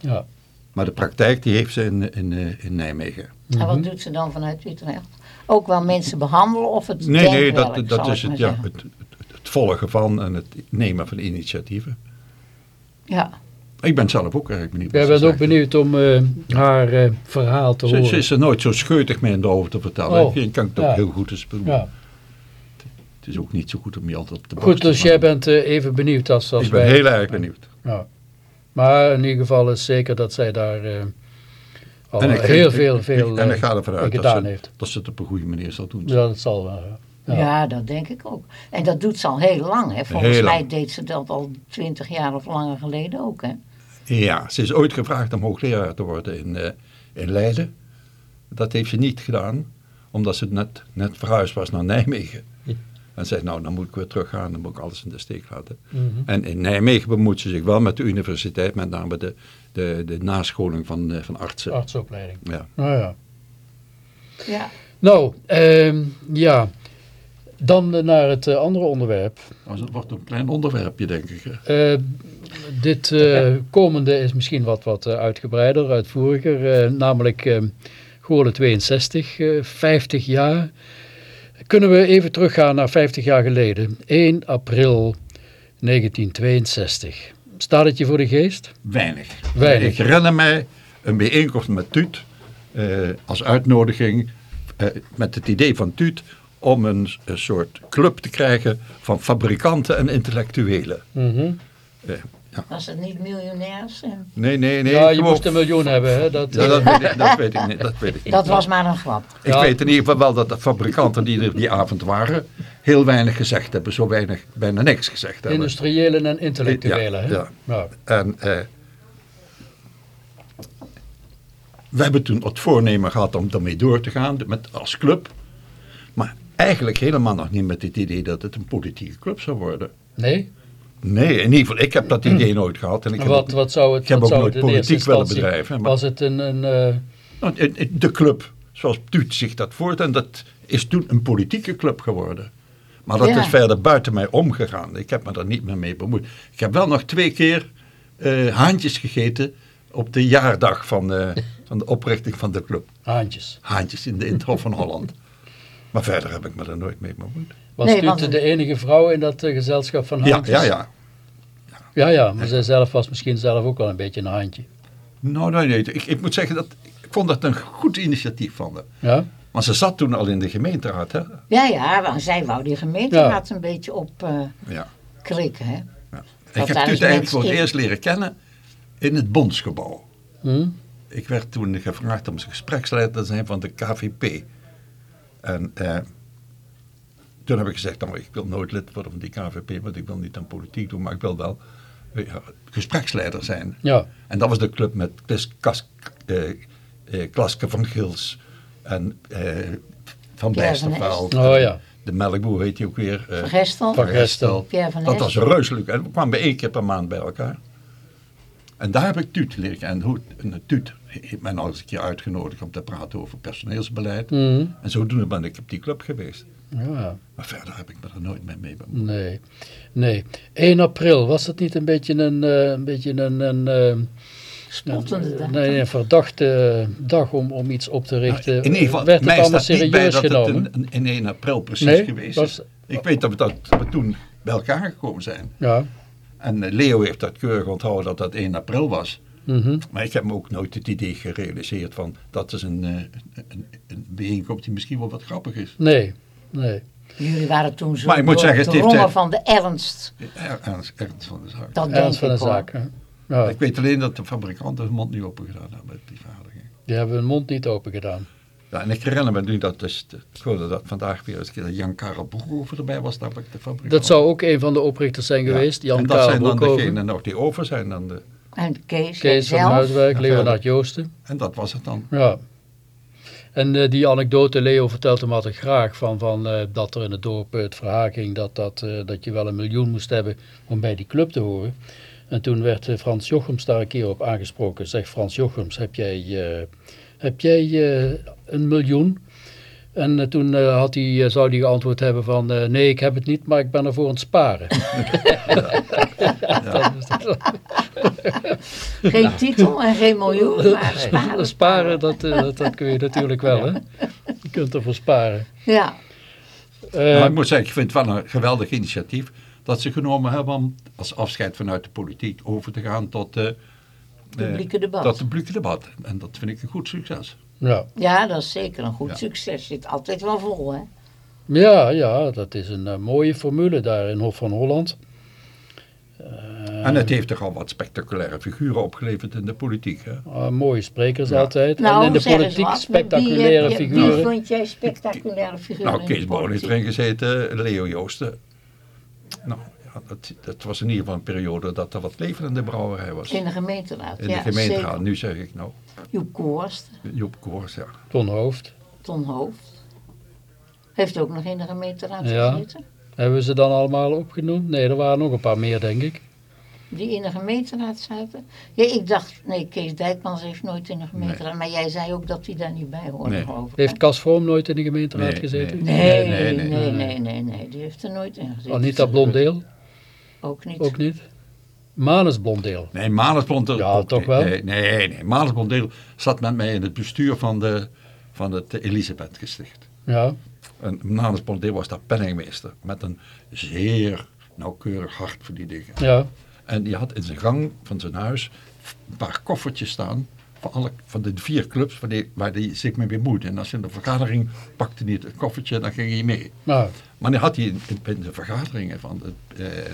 S1: ja.
S3: Maar de praktijk die heeft ze in, in, eh, in Nijmegen.
S2: En
S1: Mhm.
S2: wat doet ze dan vanuit Utrecht? Ook wel mensen behandelen of het
S3: Nee, nee, dat, dat is
S2: ik
S3: het, ja, het, het, het volgen van en het nemen van initiatieven.
S2: Ja,
S3: Ik ben zelf ook erg benieuwd.
S1: Jij bent ook benieuwd om eh, haar eh, verhaal te
S3: Ze,
S1: horen.
S3: ze is er nooit zo scheutig mee in de over te vertellen.
S1: Oh,
S3: Je kan het ook
S1: ja.
S3: heel goed eens doen.
S1: ja.
S3: Het is ook niet zo goed om je altijd op de
S1: Goed, dus jij bent eh, even benieuwd als, als
S3: Ik ben
S1: wij.
S3: heel erg benieuwd.
S1: Ja. Maar in ieder geval is zeker dat zij daar eh, al
S3: En ik-
S1: heel
S3: ik-
S1: veel,
S3: ik-
S1: veel
S3: en ik
S1: eh,
S3: ga ervan uit dat ze,
S1: heeft.
S3: dat ze het op een goede manier zal doen.
S1: Ja, dat zal wel. ja.
S2: ja.
S1: Ja.
S2: dat denk ik ook. En dat doet ze al heel lang. Hè. Volgens
S3: Heel
S2: mij
S3: lang.
S2: deed ze dat al twintig jaar of langer geleden ook. Hè.
S3: Ja, ze is ooit gevraagd om hoogleraar te worden in, eh, in Leiden. Dat heeft ze niet gedaan, omdat ze net, net verhuisd was naar Nijmegen. En zei, nou, dan moet ik weer teruggaan, dan moet ik alles in de steek laten.
S1: Mhm.
S3: En in Nijmegen bemoeit ze zich wel met de universiteit, met name de, de, de nascholing van, eh, van artsen.
S1: Artsopleiding.
S3: Ja.
S1: Nou ja.
S2: Ja.
S1: Nou, ehm, ja. Dan eh, naar het eh, andere onderwerp.
S3: Dat wordt een klein onderwerpje, denk ik. hè.
S1: Eh, dit eh, komende is misschien wat, wat eh, uitgebreider, uitvoeriger. eh, namelijk Goorlen 62, eh, 50 jaar. Kunnen we even teruggaan naar 50 jaar geleden. 1 april 1962. Staat het je voor de geest?
S3: Weinig.
S1: Weinig.
S3: Ik herinner mij een bijeenkomst met Tuut eh, als uitnodiging eh, met het idee van Tuut om een, een soort club te krijgen van fabrikanten en intellectuelen. Eh, ja.
S2: Was het niet miljonairs? En...
S3: Nee, nee, nee.
S1: ja, je moest een miljoen hebben. Hè? Dat,
S3: Ja, dat, weet ik, dat weet ik niet. Dat weet ik niet.
S2: Dat was maar een grap.
S3: Ik
S1: Ja.
S3: weet in ieder geval wel dat de fabrikanten die er die avond waren, heel weinig gezegd hebben. Zo weinig, bijna niks gezegd hebben.
S1: Industriëlen en intellectuelen. hè?
S3: Ja,
S1: Ja.
S3: En eh, we hebben toen het voornemen gehad om daarmee door te gaan met, als club. Maar eigenlijk helemaal nog niet met het idee dat het een politieke club zou worden.
S1: Nee?
S3: Nee, in ieder geval, ik heb dat idee nooit gehad. En ik heb
S1: Wat,
S3: ook-
S1: wat zou het,
S3: ik heb
S1: wat
S3: ook
S1: zou
S3: nooit politiek willen
S1: instantie-
S3: bedrijven, maar-
S1: Was het een... een eh,
S3: Nou, de club, zoals Tuut zich dat voort. En dat is toen een politieke club geworden. Maar dat
S2: Ja.
S3: is verder buiten mij omgegaan. Ik heb me daar niet meer mee bemoeid. Ik heb wel nog twee keer eh, haantjes gegeten op de jaardag van, eh, van de oprichting van de club.
S1: haantjes.
S3: Haantjes in de in het Hof van Holland. Maar verder heb ik me er nooit mee bemoeid.
S1: Was
S2: Nee, want-
S1: de enige vrouw in dat gezelschap van haantjes?
S3: ja, ja.
S1: Ja, ja, maar zij zelf was misschien zelf ook wel een beetje een haantje.
S3: Nou, nee, nee. Ik, ik moet zeggen dat ik vond dat een goed initiatief van haar.
S1: Ja?
S3: Maar ze zat toen al in de gemeenteraad, hè?
S2: Ja, ja, want zij wou die gemeenteraad een beetje op eh,
S3: Ja.
S2: krikken. Hè?
S3: ja.
S2: Want
S3: Ik heb eigenlijk
S2: mensen
S3: voor het
S2: in-
S3: eerst leren kennen in het Bondsgebouw.
S1: Hm?
S3: Ik werd toen gevraagd om gespreksleider te zijn van de KVP. En eh, toen heb ik gezegd, nou, ik wil nooit lid worden van die KVP, want ik wil niet aan politiek doen, maar ik wil wel ja, gespreksleider zijn.
S1: Ja.
S3: En dat was de club met Klas, eh, eh, Klaske van Gils en eh, Van Bijsterveld.
S1: Oh ja.
S3: De melkboer heet hij ook weer. eh,
S2: Van Gestel.
S1: Van Gestel.
S2: Pierre van
S3: dat was reuselijk. En we kwamen één keer per maand bij elkaar. En daar heb ik Tuut leren kennen. En hoe, en Tuut heeft mij nog eens een keer uitgenodigd om te praten over personeelsbeleid.
S1: Mhm.
S3: En zodoende ben ik op die club geweest.
S1: Ja,
S3: Maar verder heb ik me er nooit mee mee bemoeid.
S1: nee. Nee. 1 april, was dat niet een beetje een, eh, een, beetje een, een, eh,
S2: Spottende dag.
S1: nee, een verdachte dag om, om iets op te richten?
S3: In ieder geval,
S1: Werd het
S3: mij
S1: allemaal
S3: staat niet bij
S1: serieus
S3: dat
S1: genomen?
S3: het een, een- in 1 april precies
S1: Nee,
S3: geweest
S1: was-
S3: is. Ik weet dat we, dat we toen bij elkaar gekomen zijn.
S1: Ja.
S3: En eh, Leo heeft dat keurig onthouden dat dat 1 april was.
S1: Mhm.
S3: Maar ik heb me ook nooit het idee gerealiseerd van dat is een, eh, een, een bijeenkomst die misschien wel wat grappig is.
S1: Nee, nee.
S2: Jullie waren toen zo
S3: Maar ik moet zeggen, het heeft,
S2: doordrongen van de ernst.
S3: Er- Ernst, ernst van de zaak.
S2: Dat
S1: Ernst van de
S2: ik
S1: zaak. Ja,
S3: Ik weet alleen dat de fabrikanten hun mond niet open gedaan hebben met die vergadering.
S1: die hebben hun mond niet open gedaan.
S3: Ja, en ik herinner me nu dat, dus, ik hoorde dat vandaag weer eens een keer dat Jan Karel Broekhoven erbij was, daar de fabrikant.
S1: Dat zou ook een van de oprichters zijn
S3: Ja.
S1: geweest, Jan
S3: En dat
S1: Karel
S3: zijn dan
S1: Broekhoven.
S3: degenen nog die over zijn. Dan de,
S2: En Kees,
S1: Kees van
S3: Ja,
S1: Leonard. Joosten.
S3: en dat was het dan.
S1: Ja. En eh, die anekdote, Leo vertelt hem altijd graag van, van eh, dat er in het dorp eh, het verhaal ging dat, dat, dat je wel een miljoen moest hebben om bij die club te horen. En toen werd Frans Jochems daar een keer op aangesproken. Zegt Frans Jochems, heb jij, heb jij een miljoen? En eh, toen eh, had hij, eh, zou hij geantwoord hebben van eh, nee, ik heb het niet, maar ik ben ervoor aan het sparen.
S2: Geen titel en geen miljoen, maar sparen.
S1: sparen, dat, dat, dat kun je natuurlijk wel. Hè? Je kunt ervoor sparen.
S2: Ja,
S1: Eh,
S3: maar ik moet zeggen, ik vind het wel een geweldig initiatief dat ze genomen hebben om als afscheid vanuit de politiek over te gaan tot,
S2: publieke debat.
S3: tot het publieke debat. En dat vind ik een goed succes.
S1: Ja.
S2: Ja, dat is zeker een goed
S3: Ja.
S2: succes. Zit altijd wel vol, hè?
S1: Ja, ja, dat is een eh, mooie formule daar in Hof van Holland. Eh,
S3: En het heeft toch al wat spectaculaire figuren opgeleverd in de politiek. Hè?
S1: ah, mooie sprekers
S3: Ja.
S1: altijd.
S2: Nou,
S1: en in de politiek
S2: wat.
S1: spectaculaire
S2: wie, je-
S1: figuren.
S2: Wie vond jij spectaculaire figuren
S3: Nou, Kees Boon heeft
S2: politiek?
S3: erin gezeten, Leo Joosten. Nou, dat, dat was in ieder geval een periode dat er wat leven in de brouwerij was.
S2: In de gemeenteraad,
S3: In
S2: ja,
S3: de gemeenteraad,
S2: zeker.
S3: nu zeg ik nou,
S2: Joep Koorst,
S3: Joep Koors, ja.
S1: Ton Hoofd.
S2: Ton Hoofd. Heeft ook nog in de gemeenteraad
S1: Ja.
S2: gezeten.
S1: Hebben we ze dan allemaal opgenoemd? Nee, er waren nog een paar meer, denk ik.
S2: Die in de gemeenteraad zaten. Ja, ik dacht, nee, Kees Dijkmans heeft nooit in de gemeenteraad. Maar jij zei ook dat hij daar niet bij hoorde,
S3: Nee.
S2: ik.
S1: Heeft Cas Vroom nooit in de gemeenteraad
S3: Nee,
S1: gezeten?
S2: Nee,
S3: Nee,
S2: nee,
S3: nee,
S2: nee,
S1: nee.
S2: nee, nee, Die heeft er nooit in gezeten.
S1: Anita Blondeel?
S2: Ook niet.
S1: Ook niet. Manus Blondeel.
S3: Nee, Manus Blondeel.
S1: Ja,
S3: ook
S1: toch wel?
S3: Nee, nee, nee. Manus Blondeel zat met mij in het bestuur van, de, van het Elisabethgesticht.
S1: Ja.
S3: En Manus Blondeel was daar penningmeester. Met een zeer nauwkeurig hart voor die dingen.
S1: Ja.
S3: En die had in zijn gang van zijn huis een paar koffertjes staan. Van, alle, van de vier clubs waar die, waar die zich mee bemoeide. En als je in de vergadering pakte hij het koffertje, dan ging hij mee.
S1: Nou,
S3: Maar dan had hij in, in de vergaderingen van de, eh,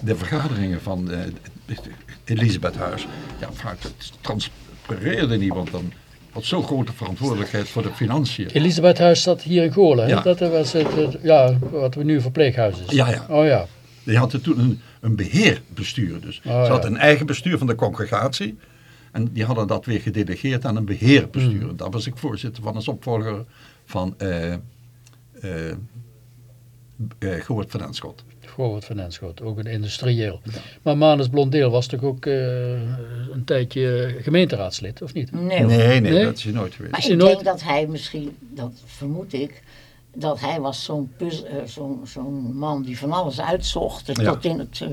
S3: de vergaderingen van eh, het Elisabethhuis, ja, vaak het transpireerde niet, want dan had zo'n grote verantwoordelijkheid voor de financiën.
S1: Elisabethhuis zat hier in Goorlen.
S3: Ja.
S1: Dat was het, het- ja, wat we nu verpleeghuis is.
S3: Ja, ja.
S1: Oh ja.
S3: Die had er toen een, een beheerbestuur. Dus
S1: Oh,
S3: ze had
S1: ja.
S3: een eigen bestuur van de congregatie. En die hadden dat weer gedelegeerd aan een beheerbestuur.
S1: Mm.
S3: Daar was ik voorzitter van als opvolger van eh eh eh, Govert van Enschot.
S1: Govert van Enschot, ook een industrieel. Maar Manus Blondeel was toch ook eh, een tijdje gemeenteraadslid, of niet?
S2: Nee.
S3: Nee, nee,
S1: Nee?
S3: dat is hij nooit geweest.
S2: Maar
S1: Is
S2: ik
S1: hij nooit-
S2: denk dat hij misschien, dat vermoed ik, dat hij was zo'n puzz- eh, zo'n zo'n man die van alles uitzocht. Dus
S3: Ja.
S2: tot in het eh,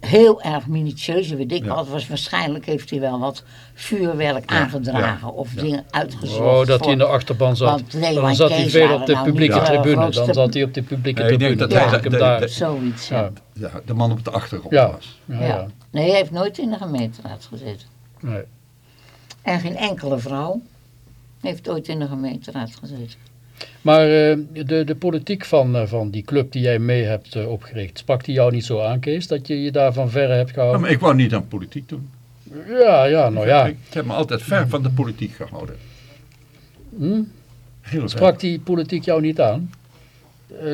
S2: heel erg minutieus, weet ik
S3: Ja.
S2: wat. Was, waarschijnlijk heeft hij wel wat vuurwerk aangedragen
S3: ja,
S2: of
S3: ja.
S2: dingen uitgezocht.
S1: Oh, dat hij in de achterban zat.
S2: Want
S1: Dan zat hij veel op de
S2: nou
S1: publieke
S2: de
S1: tribune.
S2: grootste-
S1: Dan zat hij op de publieke
S3: Nee,
S1: tribune.
S3: dat
S1: Dan
S3: hij-
S1: hem daar.
S3: de-
S2: Zoiets, ja.
S1: Ja,
S3: Ja, de man op de achtergrond
S1: Ja.
S3: was.
S1: ja,
S2: Ja.
S1: ja.
S2: Nee, hij heeft nooit in de gemeenteraad gezeten.
S1: Nee.
S2: En geen enkele vrouw heeft ooit in de gemeenteraad gezeten.
S1: Maar eh, de, de politiek van, eh, van die club die jij mee hebt eh, opgericht, sprak die jou niet zo aan, Kees? Dat je je daar van verre hebt
S3: Ja,
S1: gehouden?
S3: maar ik wou niet aan politiek doen.
S1: Ja, ja, nou ja.
S3: Ik heb me altijd ver van de politiek gehouden.
S1: Hm?
S3: Heel.
S1: Sprak die politiek jou niet aan?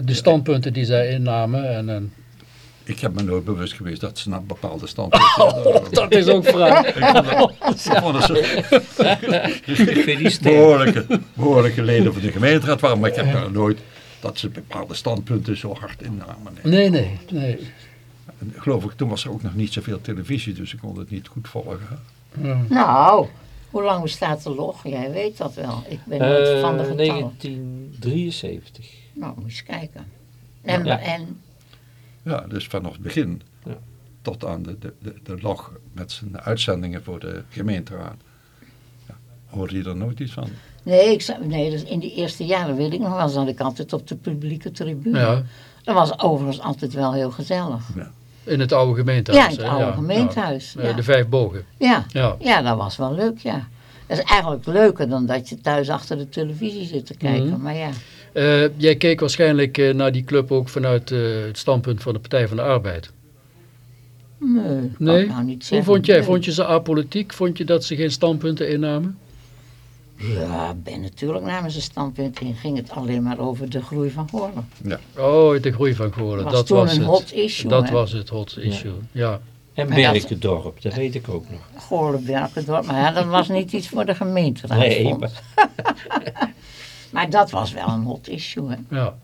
S1: De standpunten die zij innamen en... en
S3: Ik heb me nooit bewust geweest dat ze naar bepaalde standpunten...
S1: dat is ook vraag.
S3: Ik vond het zo
S4: Gefeliciteerd.
S3: behoorlijke, behoorlijke leden van de gemeenteraad waren, maar ik heb daar nooit dat ze bepaalde standpunten zo hard innamen. Nee.
S1: Nee, nee, nee.
S3: En geloof ik, toen was er ook nog niet zoveel televisie, dus ik kon het niet goed volgen.
S1: Ja.
S2: Nou, hoe lang bestaat de log? Jij weet dat wel. Ik ben nooit
S4: Eh,
S2: van de getallen.
S4: 1973.
S2: Nou, moet je eens kijken. En,
S4: Ja.
S2: en
S3: Ja, dus vanaf het begin
S4: Ja.
S3: tot aan de, de, de, de log met zijn uitzendingen voor de gemeenteraad. Ja, hoorde je er nooit iets van?
S2: nee, ik, nee dus in die eerste jaren weet ik nog wel, zat ik altijd op de publieke tribune.
S1: Ja,
S2: Dat was overigens altijd wel heel gezellig.
S1: in het oude gemeentehuis.
S2: Ja, in het oude gemeentehuis.
S1: Ja.
S2: Ja.
S1: Eh, De vijf bogen.
S2: Ja.
S1: Ja.
S2: ja, dat was wel leuk, ja. Dat is eigenlijk leuker dan dat je thuis achter de televisie zit te kijken.
S1: Mhm.
S2: Maar ja,
S1: Eh, jij keek waarschijnlijk eh, naar die club ook vanuit eh, het standpunt van de Partij van de Arbeid.
S2: nee,
S1: Nee?
S2: nou niet
S1: Hoe vond jij?
S2: Nee.
S1: Vond je ze apolitiek? Vond je dat ze geen standpunten innamen?
S2: Ja, ben natuurlijk namens een standpunt in. Ging het alleen maar over de groei van Goorlen.
S1: Oh, de groei van Goorlen.
S2: was
S1: Dat
S2: toen
S1: was
S2: een
S1: het.
S2: hot issue,
S1: Dat
S2: hè?
S1: was het hot issue. Ja.
S4: En Berkendorp, dat weet ik ook nog.
S2: Goorlen, Berkendorp. Maar ja, dat was niet iets voor de gemeenteraad.
S4: Nee, maar-
S2: Maar dat was wel een hot issue, hè.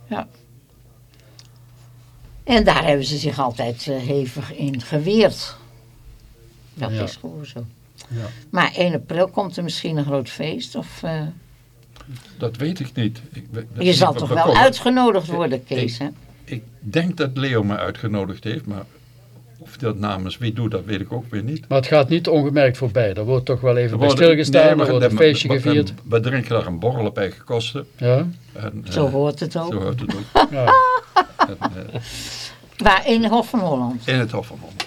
S1: Ja.
S2: En daar hebben ze zich altijd eh, hevig in geweerd. Dat
S1: Ja.
S2: is gewoon zo.
S1: Ja.
S2: Maar 1 april komt er misschien een groot feest? Of, eh,
S3: Dat weet ik niet. Ik,
S2: je zal toch wel uitgenodigd worden, Kees, hè?
S3: Ik denk dat Leo me uitgenodigd heeft, maar of dat namens wie doet, dat weet ik ook weer niet.
S1: Maar het gaat niet ongemerkt voorbij. Er wordt toch wel even bij stilgestaan.
S3: nee,
S1: er
S3: maar-
S1: wordt een feestje
S3: maar-
S1: gevierd.
S3: We drinken daar een borrel op eigen kosten.
S1: Ja.
S3: En, eh,
S2: Zo hoort het ook.
S3: Zo hoort het ook.
S1: ja.
S3: En, eh,
S2: Waar in Hof van Holland.
S3: in het Hof van Holland.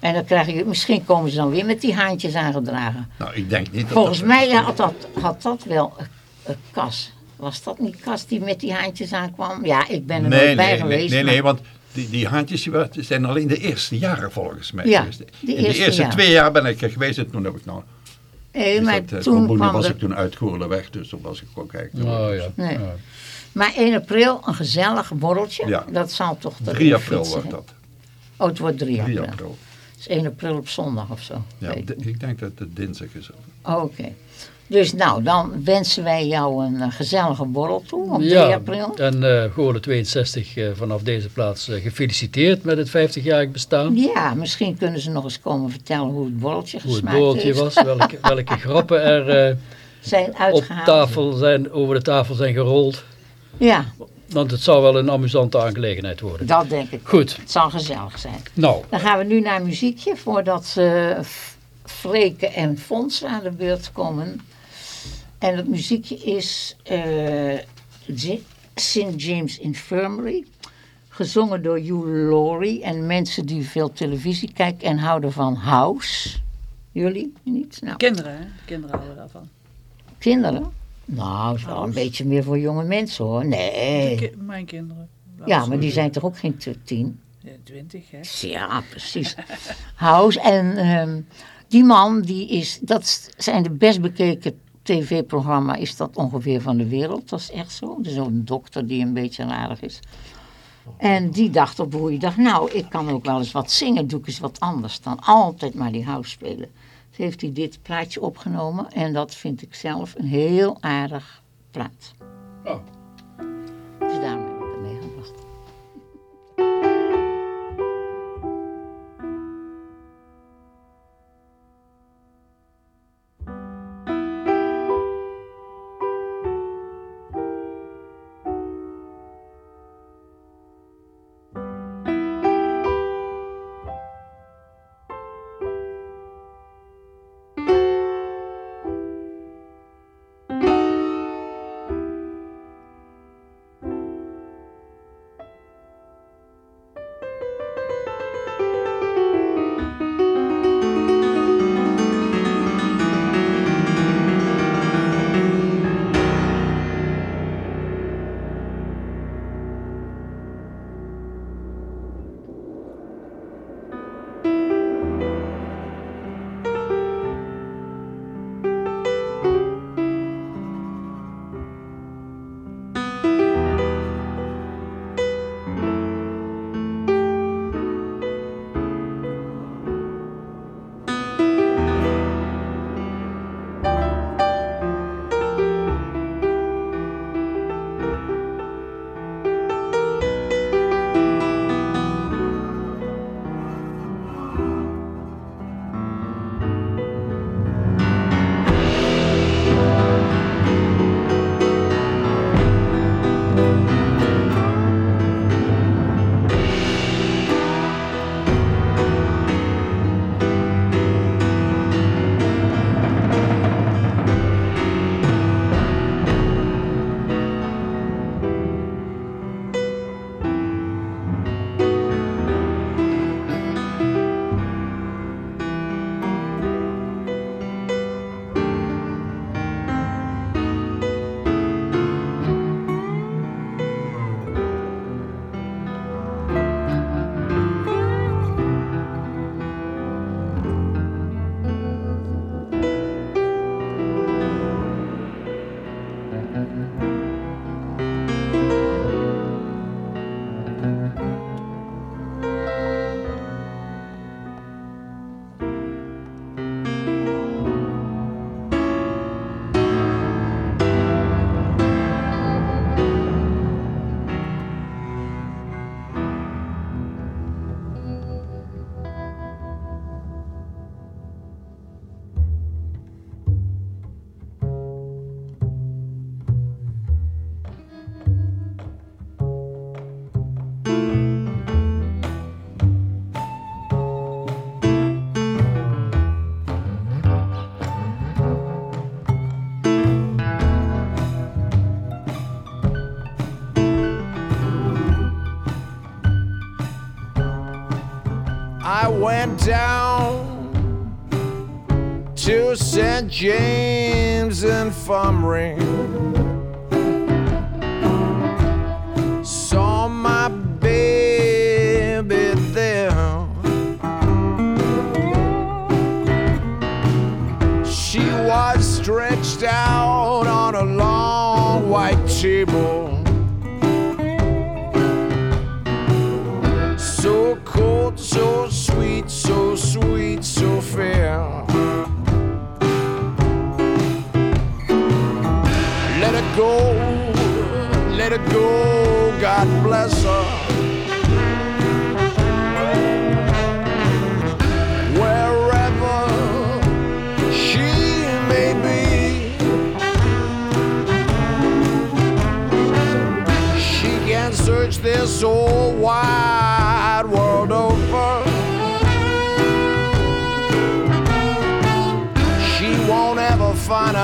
S2: En dan krijg je, misschien komen ze dan weer met die haantjes aangedragen.
S3: Nou, ik denk niet dat
S2: Volgens
S3: dat-
S2: mij had dat, had dat wel een, een kas. Was dat niet kas die met die haantjes aankwam? Ja, ik ben er
S3: Nee,
S2: nooit bij
S3: nee, nee,
S2: geweest.
S3: nee,
S2: maar-
S3: nee, want die, die haantjes die waren- zijn alleen de eerste jaren volgens mij
S2: Ja,
S3: geweest.
S2: de
S3: In de
S2: eerste
S3: eerste twee jaar ben ik er geweest en toen heb ik nou...
S2: Nee, maar
S3: dat, eh,
S2: toen kwam
S3: was ik toen uit weg, dus toen was ik ook eigenlijk...
S1: Oh, ja.
S2: Nee.
S1: Ja.
S2: Maar 1 april, een gezellig borreltje.
S3: Ja.
S2: Dat zal toch... erin
S3: 3 april wordt dat.
S2: Oh, het wordt 3
S3: 3
S2: april. Het is 1 april op zondag of zo.
S3: Ja,
S2: ik
S3: denk dat het dinsdag is.
S2: Oké. Dus nou, dan wensen wij jou een eh, gezellige borrel toe op 3
S1: Ja,
S2: april.
S1: en eh Goorlen 62 eh, vanaf deze plaats eh, gefeliciteerd met het 50-jarig bestaan.
S2: Ja, misschien kunnen ze nog eens komen vertellen hoe het borreltje
S1: Hoe het
S2: gesmaakt
S1: borreltje
S2: heeft.
S1: was, welke, welke grappen er eh,
S2: Zijn
S1: op
S2: uitgehaald.
S1: tafel zijn, over de tafel zijn gerold.
S2: Ja,
S1: Want het zou wel een amusante aangelegenheid worden.
S2: dat denk ik.
S1: Goed,
S2: Het zal gezellig zijn.
S1: nou,
S2: Dan gaan we nu naar muziekje voordat eh F- Freke en Fons aan de beurt komen. En het muziekje is eh, Ja- St. James Infirmary. Gezongen door Hugh Laurie. En mensen die veel televisie kijken en houden van house. Jullie niet? Nou,
S5: Kinderen, hè? Kinderen houden daarvan.
S2: kinderen? Nou, is wel een beetje meer voor jonge mensen hoor. Nee.
S5: ki- mijn kinderen.
S2: Ja, maar die zijn toch ook geen tien?
S5: Twintig, hè?
S2: Ja, precies. House. En ehm, die man, die is, dat zijn de best bekeken tv-programma, is dat ongeveer van de wereld. Dat is echt zo. Er is ook een dokter die een beetje aardig is. En die dacht op hoe je dacht, nou, ik kan ook wel eens wat zingen, doe ik eens wat anders dan altijd maar die house spelen. Toen heeft hij dit plaatje opgenomen en dat vind ik zelf een heel aardig plaat.
S3: Oh.
S2: Dus daarom
S6: went down to St. James Infirmary.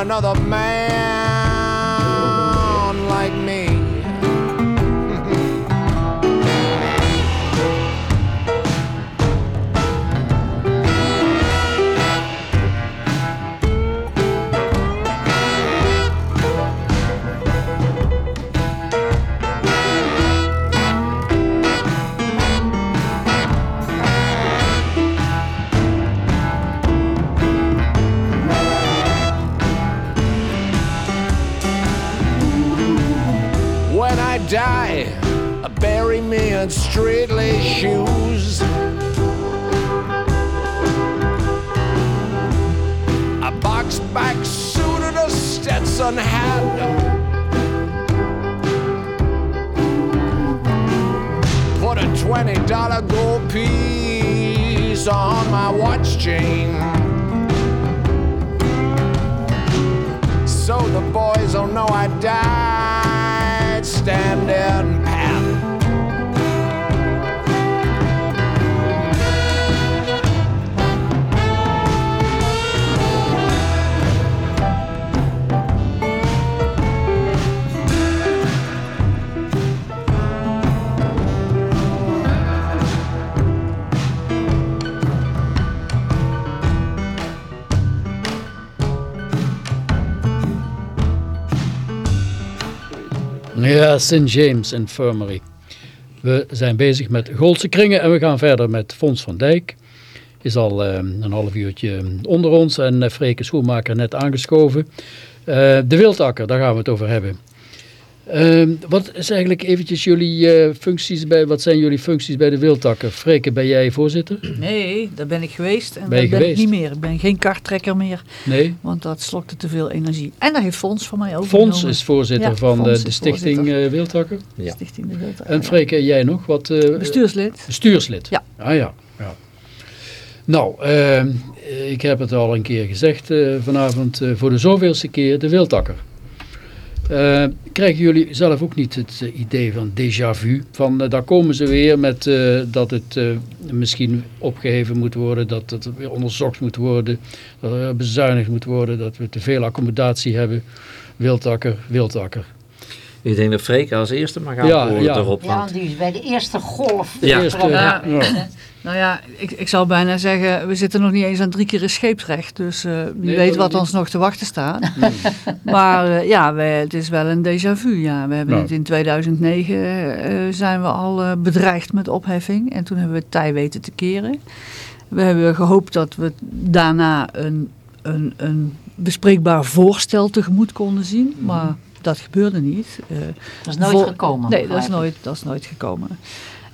S6: Another man
S1: St. James Infirmary. We zijn bezig met Goldse Kringen en we gaan verder met Fons van Dijk. Is al eh, een half uurtje onder ons en uh, Freke Schoenmaker net aangeschoven. Eh, de Wildakker, daar gaan we het over hebben. Ehm, wat is eigenlijk eventjes jullie eh, functies bij, wat zijn jullie functies bij de Wildakker? Freke, ben jij voorzitter?
S5: Nee, daar ben ik geweest en
S1: Ben
S5: ben ik niet meer. Ik ben geen karttrekker meer,
S1: Nee?
S5: want dat slokte te veel energie. En daar heeft Fons van mij overgenomen.
S1: Fons is voorzitter
S5: Ja,
S1: van
S5: Fons
S1: de,
S5: is
S1: de stichting
S5: voorzitter.
S1: eh Wildakker.
S4: Ja.
S5: Stichting de
S1: En Freke, jij nog? Wat, eh,
S5: Bestuurslid.
S1: Bestuurslid?
S5: Ja.
S1: Ah ja, ja. Nou, eh, ik heb het al een keer gezegd eh, vanavond, eh, voor de zoveelste keer de wildtakker. Eh, krijgen jullie zelf ook niet het eh, idee van déjà vu? Van eh, daar komen ze weer met dat het misschien opgeheven moet worden, dat het weer onderzocht moet worden, dat er bezuinigd moet worden, dat we te veel accommodatie hebben. Wildtakker, wildtakker.
S4: Ik denk dat Freek als eerste mag
S1: Ja,
S4: antwoorden
S1: ja.
S4: erop.
S2: Ja,
S4: Want
S2: die is bij de eerste golf.
S1: De
S4: Ja.
S1: eerste,
S5: Ja.
S1: ja.
S5: Nou ja, ik, ik zou bijna zeggen, we zitten nog niet eens aan drie keer een scheepsrecht. Dus eh, wie
S1: Nee,
S5: weet wat
S1: niet.
S5: ons nog te wachten staat. maar eh, ja, wij, het is wel een déjà vu. Ja. We hebben
S1: Nou.
S5: het in 2009 eh, zijn we al eh, bedreigd met opheffing. En toen hebben we het tij weten te keren. We hebben gehoopt dat we daarna een, een, een bespreekbaar voorstel tegemoet konden zien. Maar dat gebeurde niet. Eh,
S2: Dat is nooit gekomen.
S5: Nee, dat is nooit, dat is nooit gekomen.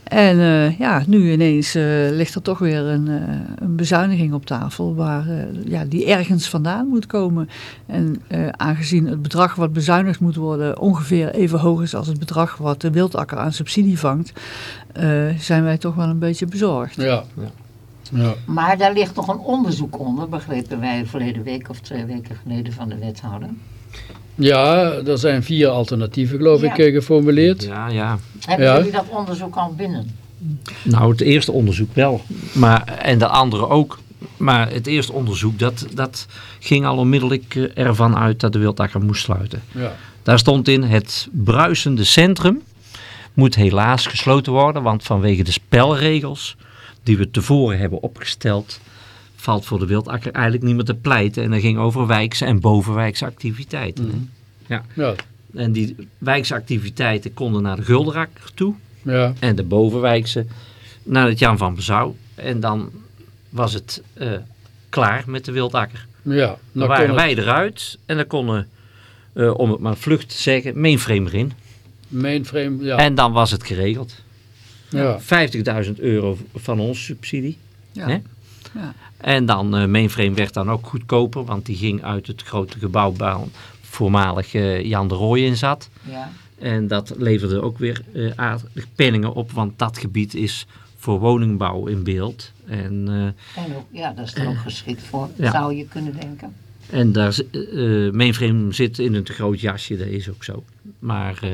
S5: En eh, ja, nu ineens eh, ligt er toch weer een, eh, een bezuiniging op tafel waar, eh, ja, die ergens vandaan moet komen. En eh, aangezien het bedrag wat bezuinigd moet worden ongeveer even hoog is als het bedrag wat de wildakker aan subsidie vangt, eh, zijn wij toch wel een beetje bezorgd.
S1: Ja. ja.
S2: Maar daar ligt nog een onderzoek onder, begrepen wij verleden week of twee weken geleden van de wethouder.
S1: Ja, er zijn vier alternatieven geloof
S2: Ja.
S1: ik eh, geformuleerd.
S4: ja, ja.
S2: Hebben
S1: Ja.
S2: jullie dat onderzoek al binnen?
S4: Nou, het eerste onderzoek wel. Maar, en de andere ook. Maar het eerste onderzoek, dat, dat ging al onmiddellijk eh, ervan uit dat de wildakker moest sluiten.
S1: Ja.
S4: Daar stond in, het bruisende centrum moet helaas gesloten worden. Want vanwege de spelregels die we tevoren hebben opgesteld, valt voor de wildakker eigenlijk niet meer te pleiten. En dat ging over wijkse en bovenwijkse activiteiten.
S1: Ja.
S4: En die wijkse activiteiten konden naar de Gulderakker toe.
S1: Ja.
S4: En de bovenwijkse naar het Jan van Bezouw. En dan was het eh, klaar met de wildakker.
S1: Ja.
S4: Dan
S1: Nou
S4: waren
S1: het
S4: wij eruit en dan konden, eh, om het maar vlucht te zeggen, mainframe erin.
S1: mainframe, ja.
S4: En dan was het geregeld.
S1: ja.
S4: 50.000 euro van ons subsidie.
S5: Ja.
S4: Hè?
S5: Ja.
S4: En dan eh mainframe werd dan ook goedkoper, want die ging uit het grote gebouw waar voormalig eh, Jan de Rooij in zat.
S2: Ja.
S4: En dat leverde ook weer eh aardig penningen op, want dat gebied is voor woningbouw in beeld. En, eh,
S2: En ook, ja, dat is er ook geschikt voor,
S4: Ja.
S2: zou je kunnen denken.
S4: en daar, eh, mainframe zit in een te groot jasje, dat is ook zo. Maar eh,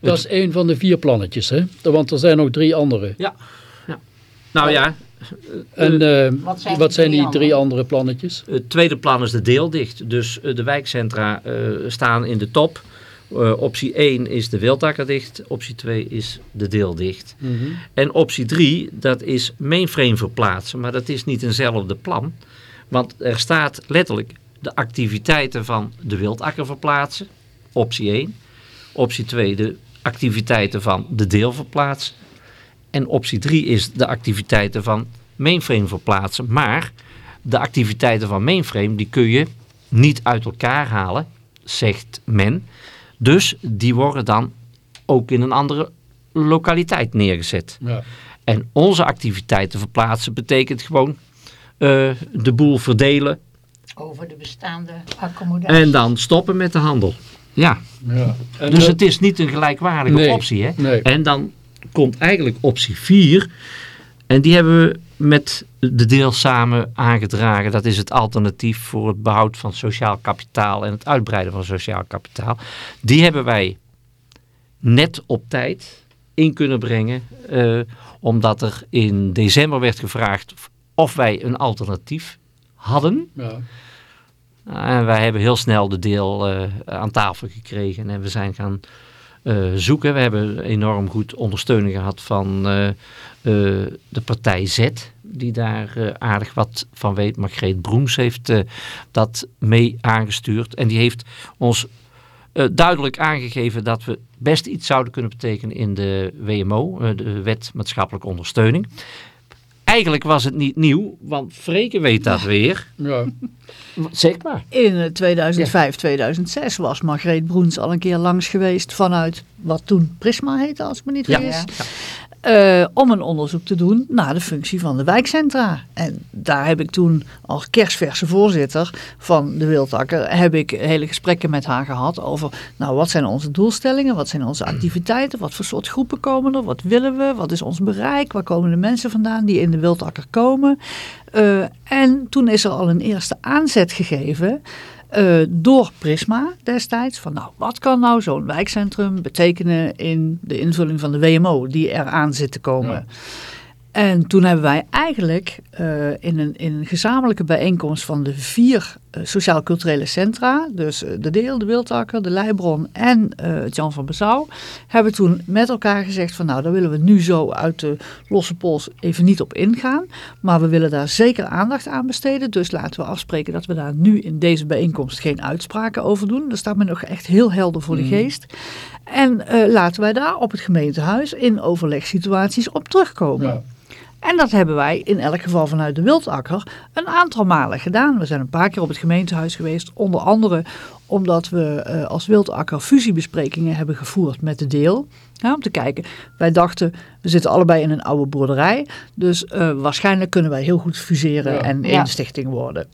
S1: Dat is een van de vier plannetjes, hè? Want er zijn nog drie andere.
S4: Ja. ja. Nou ja,
S1: En eh,
S2: Wat zijn
S1: wat
S2: die
S1: zijn
S2: drie
S1: die drie andere plannetjes?
S4: Het tweede plan is de deeldicht. Dus eh, de wijkcentra eh, staan in de top. Eh, optie 1 is de wildakkerdicht. Optie 2 is de deeldicht. En optie 3, dat is mainframe verplaatsen. Maar dat is niet eenzelfde plan. Want er staat letterlijk de activiteiten van de wildakker verplaatsen. Optie 1. Optie 2, de activiteiten van de deel verplaatsen. En optie 3 is de activiteiten van mainframe verplaatsen. Maar de activiteiten van mainframe die kun je niet uit elkaar halen, zegt men. Dus die worden dan ook in een andere lokaliteit neergezet.
S1: Ja.
S4: En onze activiteiten verplaatsen betekent gewoon eh, de boel verdelen
S2: Over de bestaande accommodatie.
S4: en dan stoppen met de handel. Ja,
S1: Ja.
S4: Dus het is niet een gelijkwaardige
S1: Nee,
S4: optie. Hè?
S1: nee.
S4: En dan komt eigenlijk optie 4. En die hebben we met de deel samen aangedragen. Dat is het alternatief voor het behoud van sociaal kapitaal en het uitbreiden van sociaal kapitaal. Die hebben wij net op tijd in kunnen brengen. eh, omdat er in december werd gevraagd of wij een alternatief hadden.
S1: ja.
S4: En wij hebben heel snel de deel eh, aan tafel gekregen en we zijn gaan zoeken. We hebben enorm goed ondersteuning gehad van eh, eh, de partij Z, die daar eh, aardig wat van weet. Margreet Broens heeft eh, dat mee aangestuurd en die heeft ons eh, duidelijk aangegeven dat we best iets zouden kunnen betekenen in de WMO, eh, de Wet Maatschappelijke Ondersteuning. Eigenlijk was het niet nieuw, want Freke weet dat weer.
S1: Ja.
S4: Zeg maar.
S5: In eh, 2005, 2006 was Margreet Broens al een keer langs geweest vanuit wat toen Prisma heette, als ik me niet
S4: Ja.
S5: Eh, om een onderzoek te doen naar de functie van de wijkcentra. En daar heb ik toen als kerstverse voorzitter van de Wildakker... heb ik hele gesprekken met haar gehad over... nou, wat zijn onze doelstellingen, wat zijn onze activiteiten... wat voor soort groepen komen er, wat willen we, wat is ons bereik... waar komen de mensen vandaan die in de Wildakker komen... Eh, en toen is er al een eerste aanzet gegeven eh, door Prisma destijds. Van nou, wat kan nou zo'n wijkcentrum betekenen in de invulling van de WMO die eraan zit te komen.
S1: Ja.
S5: En toen hebben wij eigenlijk eh, in, een, in een gezamenlijke bijeenkomst van de vier sociaal-culturele centra, dus eh, de Deel, de Wildakker, de Leibron en eh, het Jan van Bezouw, hebben toen met elkaar gezegd van nou, daar willen we nu zo uit de losse pols even niet op ingaan, maar we willen daar zeker aandacht aan besteden. Dus laten we afspreken dat we daar nu in deze bijeenkomst geen uitspraken over doen. Daar staat me nog echt heel helder voor de geest. En eh, laten wij daar op het gemeentehuis in overlegssituaties op terugkomen.
S1: Ja.
S5: En dat hebben wij in elk geval vanuit de Wildakker een aantal malen gedaan. We zijn een paar keer op het gemeentehuis geweest. Onder andere omdat we eh, als Wildakker fusiebesprekingen hebben gevoerd met de deel. Ja, om te kijken, wij dachten, we zitten allebei in een oude boerderij. Dus eh, waarschijnlijk kunnen wij heel goed fuseren
S1: Ja.
S5: en
S2: Ja.
S5: één stichting worden.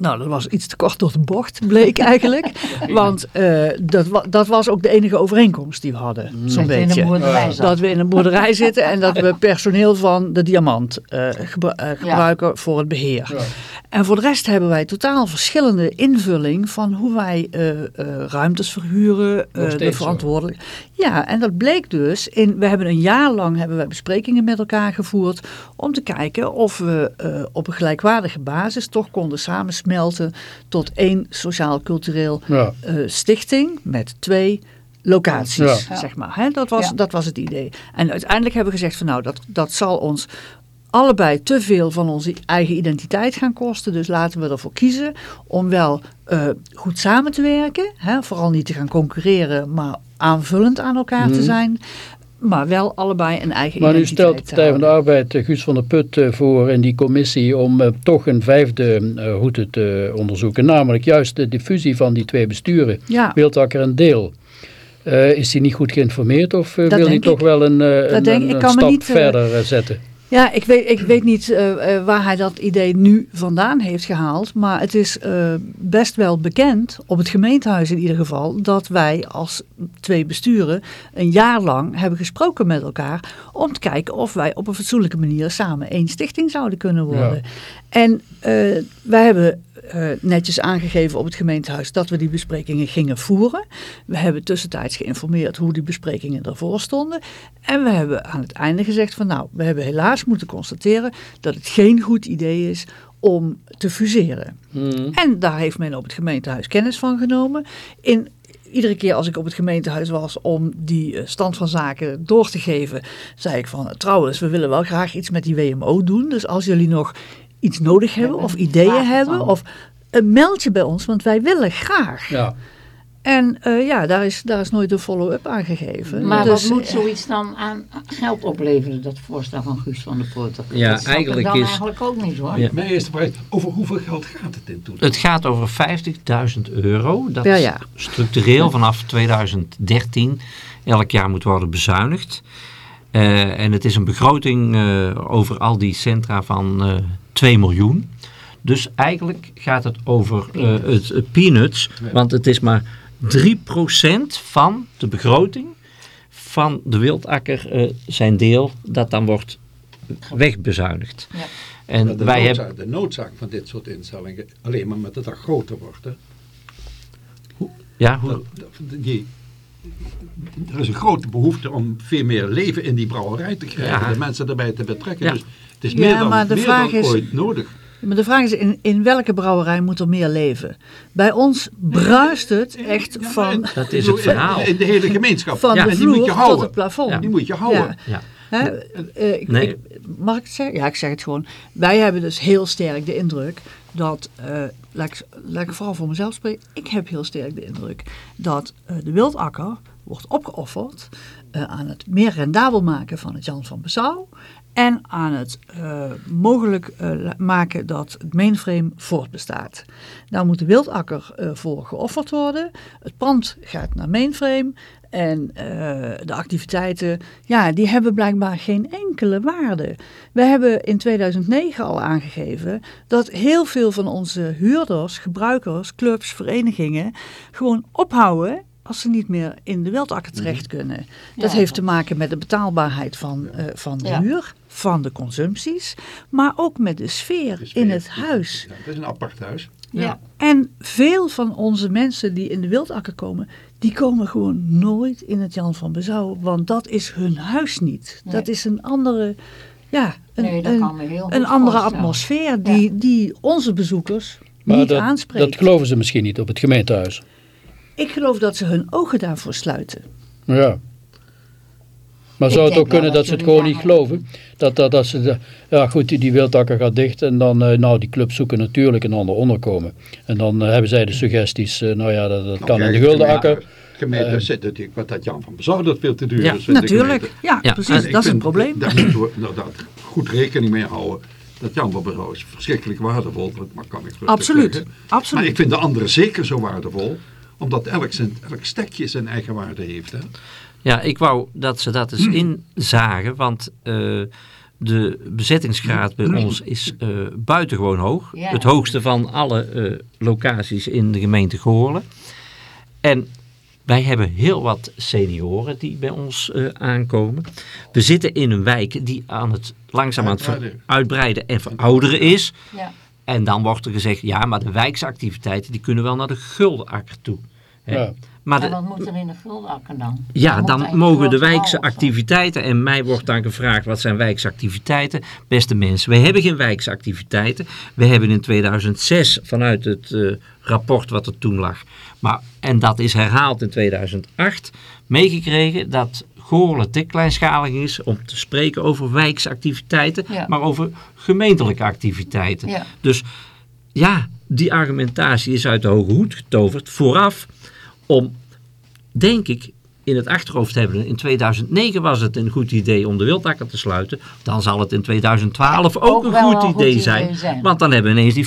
S5: Nou, dat was iets te kort door de bocht, bleek eigenlijk. Want eh, dat, wa- dat was ook de enige overeenkomst die we hadden, zo'n
S2: Dat je in
S5: beetje.
S2: zat.
S5: Dat we in een boerderij zitten en dat we personeel van de diamant eh, gebru- eh, gebruiken voor het beheer.
S1: Ja.
S5: En voor de rest hebben wij totaal verschillende invulling van hoe wij eh, eh, ruimtes verhuren, eh, de
S1: zo.
S5: verantwoordelijk. Ja, en dat bleek dus. In, we hebben een jaar lang hebben wij besprekingen met elkaar gevoerd om te kijken of we eh, op een gelijkwaardige basis toch konden samensmelten tot één sociaal-cultureel
S1: Ja.
S5: eh, stichting met twee locaties,
S2: Ja.
S5: zeg maar. Hè? Dat, was,
S2: Ja.
S5: dat was het idee. En uiteindelijk hebben we gezegd van nou, dat, dat zal ons allebei te veel van onze eigen identiteit gaan kosten. Dus laten we ervoor kiezen om wel eh, goed samen te werken. Hè? Vooral niet te gaan concurreren, maar aanvullend aan elkaar te
S1: Mhm.
S5: zijn. Maar wel allebei een eigen
S1: Maar nu
S5: identiteit
S1: stelt de Partij van de. Arbeid eh, Guus van der Put eh, voor in die commissie om eh, toch een vijfde route te onderzoeken. Namelijk juist de diffusie van die twee besturen,
S5: Ja,
S1: Wildakker en Deel. Is hij niet goed geïnformeerd of wil hij toch wel een, een, een- een stap
S5: niet,
S1: verder zetten?
S5: Ja, ik weet, ik weet niet eh, eh, waar hij dat idee nu vandaan heeft gehaald. Maar het is eh, best wel bekend, op het gemeentehuis in ieder geval, dat wij als twee besturen een jaar lang hebben gesproken met elkaar. Om te kijken of wij op een fatsoenlijke manier samen één stichting zouden kunnen worden. En wij hebben eh, netjes aangegeven op het gemeentehuis dat we die besprekingen gingen voeren. We hebben tussentijds geïnformeerd hoe die besprekingen ervoor stonden. En we hebben aan het einde gezegd van nou, we hebben helaas moeten constateren dat het geen goed idee is om te fuseren. En daar heeft men op het gemeentehuis kennis van genomen. In, iedere keer als ik op het gemeentehuis was om die eh, stand van zaken door te geven, zei ik van trouwens, we willen wel graag iets met die WMO doen. Dus als jullie nog iets nodig hebben of ideeën hebben, of een meld je bij ons, want wij willen graag.
S1: Ja.
S5: En eh, ja, daar is, daar is nooit een follow-up aan gegeven.
S2: Maar
S5: Dus,
S2: wat moet
S5: eh,
S2: zoiets dan aan geld opleveren, dat voorstel van Guus van der Poorter?
S4: Ja,
S2: dat
S4: eigenlijk
S2: dan
S4: is-
S2: eigenlijk ook niet hoor.
S4: Ja.
S3: Mijn eerste vraag, over hoeveel geld gaat het in totaal?
S4: Het gaat over 50.000 euro. Dat
S5: Per jaar.
S4: structureel vanaf 2013 elk jaar moet worden bezuinigd. Eh, en het is een begroting eh, over al die centra van eh 2 miljoen. Dus eigenlijk gaat het over eh, het, het peanuts. Want het is maar 3% van de begroting van de wildakker eh, zijn deel dat dan wordt wegbezuinigd.
S2: Ja.
S4: En
S3: de,
S4: wij
S3: noodzaak,
S4: hebben...
S3: de noodzaak van dit soort instellingen alleen maar met de dag groter wordt. Hè?
S4: Ja, hoe,
S3: Dat, dat- die, er is een grote behoefte om veel meer leven in die brouwerij te krijgen.
S4: Ja.
S3: De mensen erbij te betrekken.
S4: Ja.
S3: Dus het is
S5: Ja,
S3: meer dan,
S5: maar de
S3: meer
S5: vraag
S3: dan
S5: is-
S3: ooit nodig.
S5: Maar de vraag is, in, in welke brouwerij moet er meer leven? Bij ons bruist het echt
S3: Ja,
S5: van,
S4: Dat is het verhaal.
S3: In de hele gemeenschap.
S5: van
S4: Ja,
S5: de
S3: die moet
S5: vloer
S3: je
S5: tot
S3: houden.
S5: het plafond.
S4: Ja.
S3: Die moet je houden.
S5: Ja.
S4: ja.
S5: Hè? Eh, ik,
S4: Nee.
S5: ik- mag ik het zeggen? Ja, ik zeg het gewoon. Wij hebben dus heel sterk de indruk dat, eh, laat, ik, vooral voor mezelf spreken, ik heb heel sterk de indruk dat eh, de wildakker wordt opgeofferd eh, aan het meer rendabel maken van het Jan van Bezouw en aan het mogelijk maken dat het mainframe voortbestaat. Daar moet de wildakker voor geofferd worden. Het pand gaat naar mainframe. En eh, de activiteiten, ja, die hebben blijkbaar geen enkele waarde. We hebben in 2009 al aangegeven dat heel veel van onze huurders, gebruikers, clubs, verenigingen gewoon ophouden als ze niet meer in de wildakker terecht kunnen. Dat
S2: Ja,
S5: heeft te maken met de betaalbaarheid van, eh, van de
S2: Ja.
S5: huur, van de consumpties, maar ook met de sfeer,
S3: De sfeer.
S5: in het huis.
S3: Ja, het is een apart huis.
S2: Ja.
S5: En veel van onze mensen die in de wildakker komen, die komen gewoon nooit in het Jan van Bezouw, want dat is hun huis niet.
S2: Nee.
S5: Dat is een andere, ja, een,
S2: Nee, dat
S5: een,
S2: kan me heel goed
S5: een andere
S2: voorstellen.
S5: atmosfeer die, die onze bezoekers
S1: Maar
S5: niet
S1: dat,
S5: aanspreekt.
S1: dat geloven ze misschien niet op het gemeentehuis.
S5: Ik geloof dat ze hun ogen daarvoor sluiten.
S1: Ja. Maar zou het ook kunnen dat ze het gewoon niet geloven? Dat, dat, dat ze, ja goed, die, die wildakker gaat dicht en dan, eh, nou die clubs zoeken natuurlijk een ander onderkomen. En dan eh, hebben zij de suggesties, eh, nou ja, dat, dat kan in de Guldenakker.
S3: Gemeente
S1: Eh,
S3: zit natuurlijk, wat dat Jan van Bezouw dat veel te duur
S4: Ja,
S3: is.
S5: Natuurlijk, ja,
S4: Ja,
S5: precies,
S3: En
S5: dat is een
S3: vind,
S5: probleem.
S3: Daar moeten we inderdaad goed rekening mee houden. Dat Jan van Bezouw is verschrikkelijk waardevol, dat maar kan ik
S5: Absoluut,
S3: zeggen.
S5: absoluut.
S3: Maar ik vind de andere zeker zo waardevol, omdat elk, zijn, elk stekje zijn eigen waarde heeft. Hè?
S4: Ja, ik wou dat ze dat eens inzagen, want eh, de bezettingsgraad bij ons is eh, buitengewoon hoog.
S2: Ja.
S4: Het hoogste van alle eh, locaties in de gemeente Goorlen. En wij hebben heel wat senioren die bij ons eh, aankomen. We zitten in een wijk die aan het langzaam aan het ver-
S3: Uitbreiden.
S4: uitbreiden en verouderen is.
S2: Ja.
S4: En dan wordt er gezegd, ja, maar de wijksactiviteiten die kunnen wel naar de Guldenakker toe. Hè.
S1: Ja.
S4: Maar
S2: En wat moet er in de guldakker dan?
S4: ja, dan mogen de wijkse activiteiten, en mij wordt dan gevraagd wat zijn wijkse activiteiten. Beste mensen, we hebben geen wijkse activiteiten. We hebben in 2006 vanuit het eh, rapport wat er toen lag, maar, en dat is herhaald in 2008, meegekregen dat Goorlen te kleinschalig is om te spreken over wijkse activiteiten,
S2: Ja.
S4: maar over gemeentelijke activiteiten.
S2: Ja.
S4: Dus ja, die argumentatie is uit de hoge hoed getoverd vooraf om, denk ik, in het achterhoofd te hebben. In 2009 was het een goed idee om de wildakker te sluiten. Dan zal het in 2012 ook,
S2: ook
S4: een goed,
S2: een goed
S4: idee,
S2: idee
S4: zijn,
S2: zijn.
S4: Want dan hebben we ineens die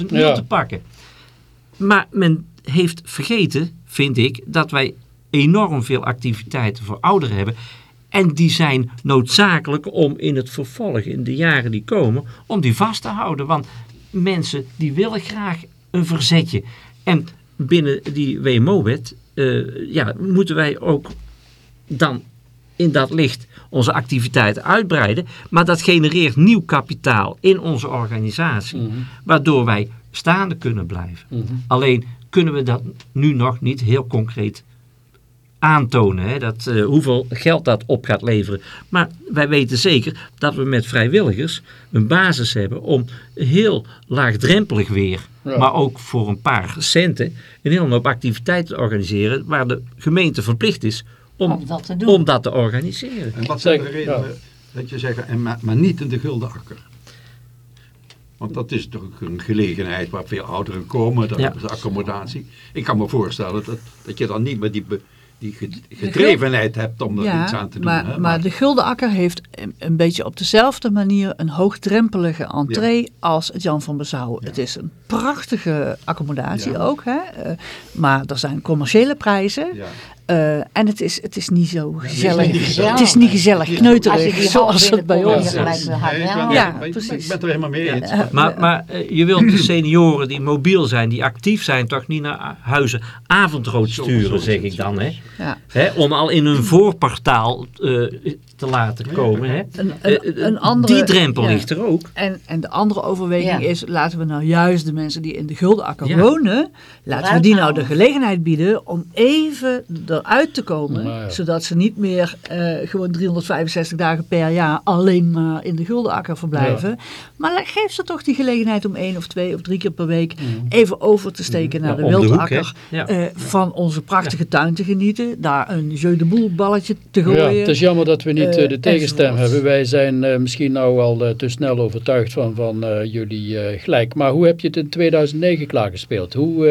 S4: 15.000 mil
S1: Ja.
S4: te pakken. Maar men heeft vergeten, vind ik, dat wij enorm veel activiteiten voor ouderen hebben. En die zijn noodzakelijk om in het vervolg, in de jaren die komen, om die vast te houden. Want mensen die willen graag een verzetje. En binnen die WMO-wet eh, ja, moeten wij ook dan in dat licht onze activiteiten uitbreiden. Maar dat genereert nieuw kapitaal in onze organisatie. Waardoor wij staande kunnen blijven.
S1: Mhm.
S4: Alleen kunnen we dat nu nog niet heel concreet aantonen. Hè, dat, eh, hoeveel geld dat op gaat leveren. Maar wij weten zeker dat we met vrijwilligers een basis hebben om heel laagdrempelig weer,
S1: Ja.
S4: maar ook voor een paar centen, een hele hoop activiteiten te organiseren waar de gemeente verplicht is om,
S2: Om dat te doen.
S4: om dat te organiseren.
S3: En wat zijn de redenen
S1: ja.
S3: dat je zegt, en maar, maar niet in de Gulden Akker? Want dat is toch een gelegenheid waar veel ouderen komen, dat
S4: Ja.
S3: is accommodatie. Ik kan me voorstellen dat, dat je dan niet meer die, be- die ge- gedrevenheid hebt om er iets aan te doen.
S5: maar,
S3: hè?
S5: maar de Gulden Akker heeft een, een beetje op dezelfde manier een hoogdrempelige entree als het Jan van Bezouw. Het is een prachtige accommodatie ook, hè? eh, maar er zijn commerciële prijzen. Eh, en het is, het is niet zo gezellig.
S3: niet gezellig.
S5: Het is niet gezellig kneuterig
S2: die
S5: zoals het bij ons is. Ja, precies.
S3: Ik ben het er helemaal mee eens.
S4: Maar, maar eh, je wilt de senioren die mobiel zijn, die actief zijn, toch niet naar huizen avondrood sturen, zeg
S3: het,
S4: ik dan. Hè?
S5: Ja.
S4: Hè, om al in hun voorportaal eh, te laten komen. Hè?
S5: Een, een, een andere,
S4: die drempel
S5: ja.
S4: ligt er ook.
S5: En, en de andere overweging
S2: Ja.
S5: is, laten we nou juist de mensen die in de Guldenakker
S4: Ja.
S5: wonen, laten we die nou de gelegenheid bieden om even eruit te komen,
S1: Nou ja.
S5: zodat ze niet meer eh, gewoon 365 dagen per jaar alleen maar in de Guldenakker verblijven. Maar geef ze toch die gelegenheid om één of twee of drie keer per week even over te steken naar
S4: Ja,
S5: de
S4: de hoek,
S5: Wildakker?
S4: Ja.
S5: eh, van onze prachtige tuin te genieten, daar een jeu de boel balletje te gooien.
S1: Ja, het is jammer dat we niet
S5: Eh,
S1: de tegenstem
S5: enzovoort.
S1: hebben. Wij zijn eh, misschien nou al te snel overtuigd van, van eh, jullie eh, gelijk. Maar hoe heb je het in 2009 klaargespeeld? Hoe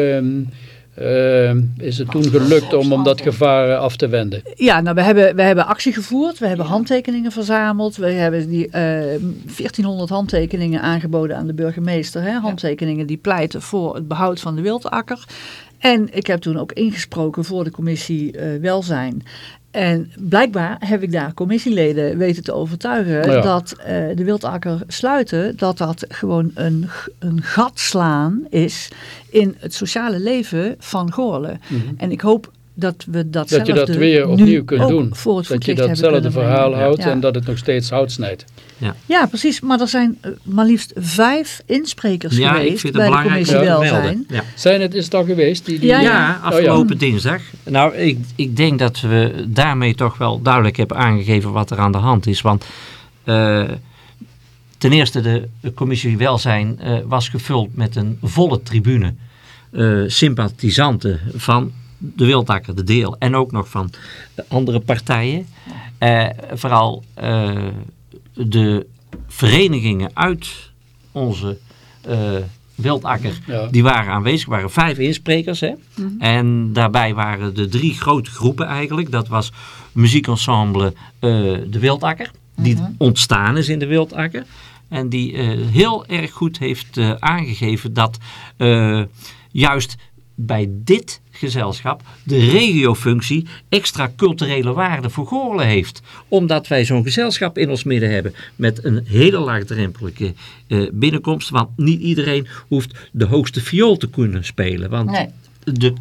S1: ehm, is het toen gelukt om, om dat gevaar eh, af te wenden?
S5: Ja, nou, we hebben, we hebben actie gevoerd. We hebben handtekeningen verzameld. We hebben die eh 1400 handtekeningen aangeboden aan de burgemeester. Hè? Handtekeningen die pleiten voor het behoud van de wildakker. En ik heb toen ook ingesproken voor de commissie eh, Welzijn. En blijkbaar heb ik daar commissieleden weten te overtuigen
S1: Ja.
S5: dat eh, de wildakker sluiten, dat dat gewoon een, een gat slaan is in het sociale leven van Goorlen. En ik hoop dat we dat.
S1: Dat je dat
S5: zelfde
S1: weer
S5: nu
S1: opnieuw kunt
S5: ook
S1: doen.
S5: Voor het
S1: Dat je datzelfde verhaal
S5: brengen.
S1: houdt
S5: Ja.
S1: en dat het nog steeds hout snijdt.
S5: Ja, precies. Maar er zijn eh, maar liefst vijf insprekers
S4: Ja, ik
S5: geweest
S4: vind
S5: bij
S4: het
S5: de
S4: belangrijk
S5: commissie welzijn.
S4: Ja.
S1: Zijn het, is het al geweest? Die, die,
S5: Ja,
S4: Ja,
S5: ja.
S4: afgelopen dinsdag. Nou, ik, ik denk dat we daarmee toch wel duidelijk hebben aangegeven wat er aan de hand is. Want eh, ten eerste, de, de commissie Welzijn eh, was gevuld met een volle tribune. eh, sympathisanten van de Wildakker, de Deel en ook nog van de andere partijen. Eh, vooral eh, de verenigingen uit onze eh Wildakker
S1: Ja.
S4: die waren aanwezig. Er waren vijf insprekers. Hè? En daarbij waren de drie grote groepen eigenlijk. Dat was muziekensemble eh, De Wildakker. Die ontstaan is in De Wildakker. En die eh, heel erg goed heeft eh, aangegeven dat eh, juist bij dit gezelschap de regiofunctie extra culturele waarde voor Goorlen heeft. Omdat wij zo'n gezelschap in ons midden hebben met een hele laagdrempelige eh, binnenkomst. Want niet iedereen hoeft de hoogste viool te kunnen spelen. Want
S2: Nee.
S4: de,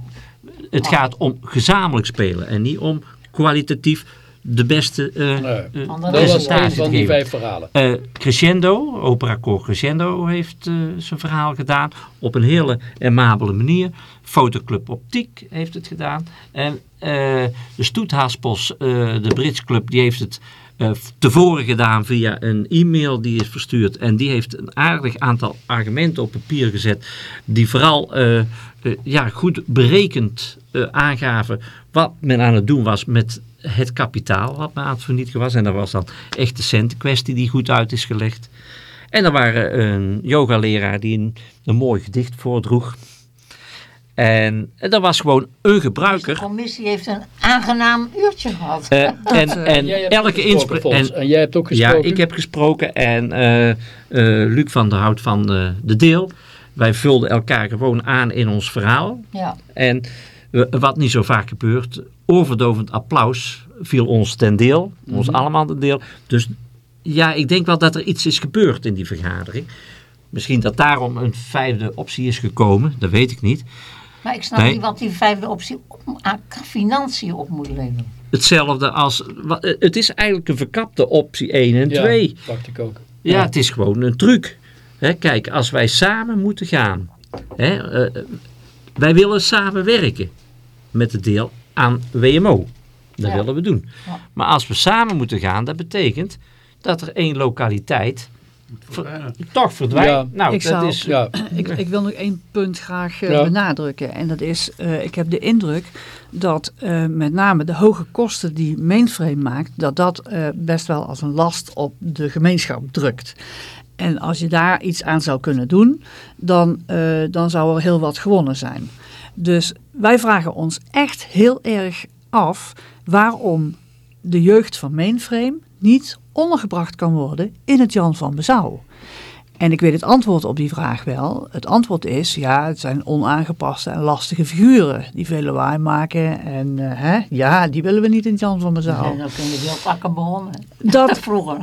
S4: het gaat om gezamenlijk spelen en niet om kwalitatief de beste eh,
S1: Nee.
S4: eh,
S1: van die
S4: geven.
S1: vijf verhalen.
S4: Eh, Crescendo, opera Cor Crescendo heeft eh, zijn verhaal gedaan op een hele amabele manier. Fotoclub Optiek heeft het gedaan. En eh, de Stoethaspels, eh, de Brits Club, die heeft het eh, tevoren gedaan via een e-mail die is verstuurd. En die heeft een aardig aantal argumenten op papier gezet. Die vooral eh, eh, ja, goed berekend eh, aangaven wat men aan het doen was met het kapitaal wat men aan het vernietigen was. En dat was dan echt de centenkwestie die goed uit is gelegd. En er waren een yogaleraar die een, een mooi gedicht voordroeg. En, en dat was gewoon een
S2: De
S4: gebruiker.
S2: commissie heeft een aangenaam uurtje gehad.
S4: Eh, en
S5: eh,
S4: en elke inspraak. En,
S1: En jij hebt ook
S4: ja,
S1: gesproken?
S4: ik heb gesproken en eh, eh, Luc van der Hout van eh, de Deel. Wij vulden elkaar gewoon aan in ons verhaal.
S2: ja.
S4: En wat niet zo vaak gebeurt, oorverdovend applaus viel ons ten deel. Ons allemaal ten deel. Dus ja, ik denk wel dat er iets is gebeurd in die vergadering. Misschien dat daarom een vijfde optie is gekomen, dat weet ik niet.
S2: Maar ik snap
S4: Nee.
S2: niet wat die vijfde optie op, aan financiën op moet leveren.
S4: Hetzelfde als, eh, het is eigenlijk een verkapte optie 1 en
S1: Ja,
S4: 2.
S1: dacht ik ook.
S4: Ja, het is gewoon een truc. Hè, kijk, als wij samen moeten gaan Hè, eh, wij willen samenwerken met het deel aan WMO. Dat
S2: Ja.
S4: willen we doen.
S2: Ja.
S4: Maar als we samen moeten gaan, dat betekent dat er één lokaliteit toch verdwijnt.
S1: Ja.
S4: nou,
S5: Ik
S4: dat
S5: zou-
S4: is...
S1: Ja,
S5: Ik, ik wil nog één punt graag eh,
S1: Ja.
S5: benadrukken. En dat is, eh, ik heb de indruk dat eh, met name de hoge kosten die mainframe maakt, dat dat eh, best wel als een last op de gemeenschap drukt. En als je daar iets aan zou kunnen doen, dan, eh, dan zou er heel wat gewonnen zijn. Dus wij vragen ons echt heel erg af waarom de jeugd van mainframe niet ondergebracht kan worden in het Jan van Bezouw. En ik weet het antwoord op die vraag wel. Het antwoord is, ja, het zijn onaangepaste en lastige figuren die veel lawaai maken. En eh, hè, ja, die willen we niet in het Jan van Bezouw.
S2: zijn ook in de wildakker begonnen.
S5: Dat,
S2: Vroeger.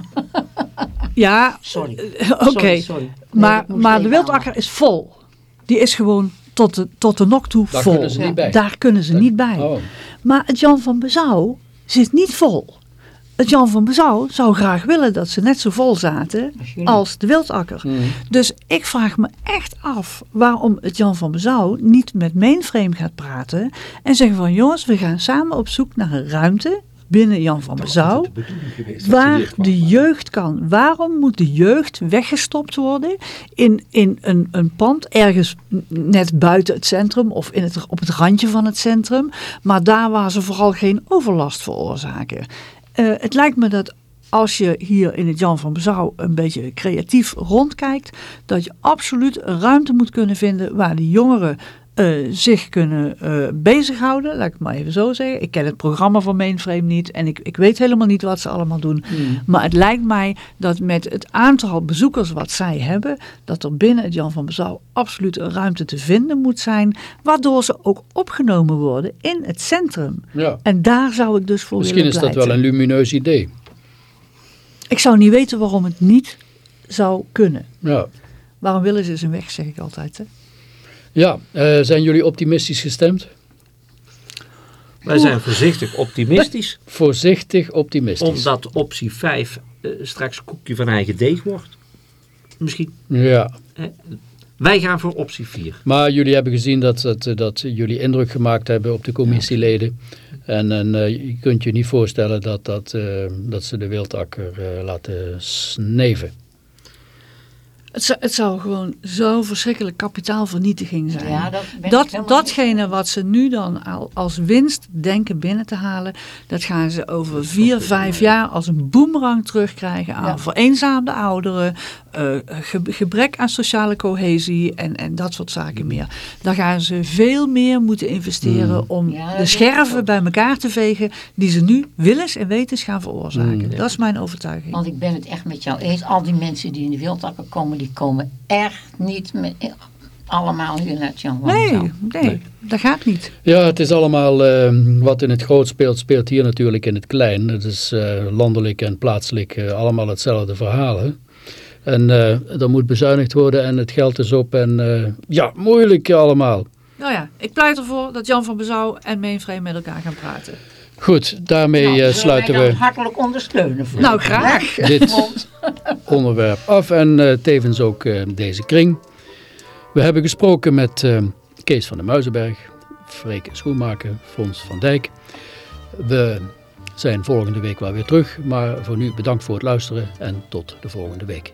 S5: ja,
S2: Sorry.
S5: oké.
S2: Nee,
S5: Maar, maar de wildakker is vol. Die is gewoon tot de, tot de nok toe
S1: daar
S5: vol.
S1: kunnen ze niet bij.
S5: Daar kunnen ze niet bij.
S1: Oh.
S5: Maar het Jan van Bezouw zit niet vol. Het Jan van Bezouw zou graag willen dat ze net zo vol zaten
S2: als
S5: de wildakker.
S1: Mm.
S5: Dus ik vraag me echt af waarom het Jan van Bezouw niet met mainframe gaat praten. En zeggen van jongens, we gaan samen op zoek naar een ruimte binnen Jan van Bezouw. Waar de jeugd kan. Waarom moet de jeugd weggestopt worden in, in een, een pand ergens net buiten het centrum of in het, op het randje van het centrum. Maar daar waar ze vooral geen overlast veroorzaken. Eh, het lijkt me dat als je hier in het Jan van Bezouw een beetje creatief rondkijkt, dat je absoluut een ruimte moet kunnen vinden waar de jongeren eh, zich kunnen eh, bezighouden. Laat ik het maar even zo zeggen. Ik ken het programma van Mainframe niet en ik, ik weet helemaal niet wat ze allemaal doen. Maar het lijkt mij dat met het aantal bezoekers wat zij hebben, dat er binnen het Jan van Bezouw absoluut een ruimte te vinden moet zijn, waardoor ze ook opgenomen worden in het centrum.
S1: Ja.
S5: En daar zou ik dus voor
S1: Misschien is
S5: willen
S1: dat wel een lumineus idee.
S5: Ik zou niet weten waarom het niet zou kunnen.
S1: Ja,
S5: Waarom willen ze zijn weg, zeg ik altijd. Hè?
S1: Ja. eh, zijn jullie optimistisch gestemd?
S4: Wij zijn voorzichtig optimistisch,
S1: Voorzichtig optimistisch.
S4: omdat optie 5 eh, straks koekje van eigen deeg wordt. Misschien.
S1: Ja,
S4: Wij gaan voor optie 4.
S1: maar jullie hebben gezien dat, dat, dat jullie indruk gemaakt hebben op de commissieleden. En, en eh, je kunt je niet voorstellen dat, dat, eh, dat ze de wildakker eh, laten sneven.
S5: Het, zou, het zou gewoon zo verschrikkelijk kapitaalvernietiging zijn.
S2: Ja, dat
S5: datgene wat ze nu dan al als winst denken binnen te halen, dat gaan ze over vier, vijf jaar als een boemerang terugkrijgen aan
S2: Ja.
S5: vereenzaamde ouderen, eh, ge- gebrek aan sociale cohesie en, en dat soort zaken meer. Daar gaan ze veel meer moeten investeren om
S2: Ja, dat
S5: de scherven bij elkaar te vegen die ze nu willens en wetens gaan veroorzaken.
S1: Mm.
S5: Dat is mijn overtuiging.
S2: Want ik ben het echt met jou eens. Al die mensen die in de wildakker komen, die komen echt niet met, allemaal hier naar het Jan van
S5: Nee,
S2: Bezouw.
S5: nee, dat gaat niet.
S1: Ja, het is allemaal eh, wat in het groot speelt, speelt hier natuurlijk in het klein. Het is eh, landelijk en plaatselijk eh, allemaal hetzelfde verhaal. Hè? En eh er moet bezuinigd worden en het geld is op en eh, ja, moeilijk allemaal.
S5: Nou ja, ik pleit ervoor dat Jan van Bezouw en Mainframe met elkaar gaan praten.
S1: Goed, daarmee
S2: Nou,
S1: eh, sluiten
S2: wij
S1: we
S2: hartelijk ondersteunen. Voor
S5: Nou, graag.
S1: dit onderwerp af en eh, tevens ook eh, deze kring. We hebben gesproken met eh, Kees van den Muizenberg, Freek Schoenmaker, Fons van Dijk. We zijn volgende week wel weer terug, maar voor nu bedankt voor het luisteren en tot de volgende week.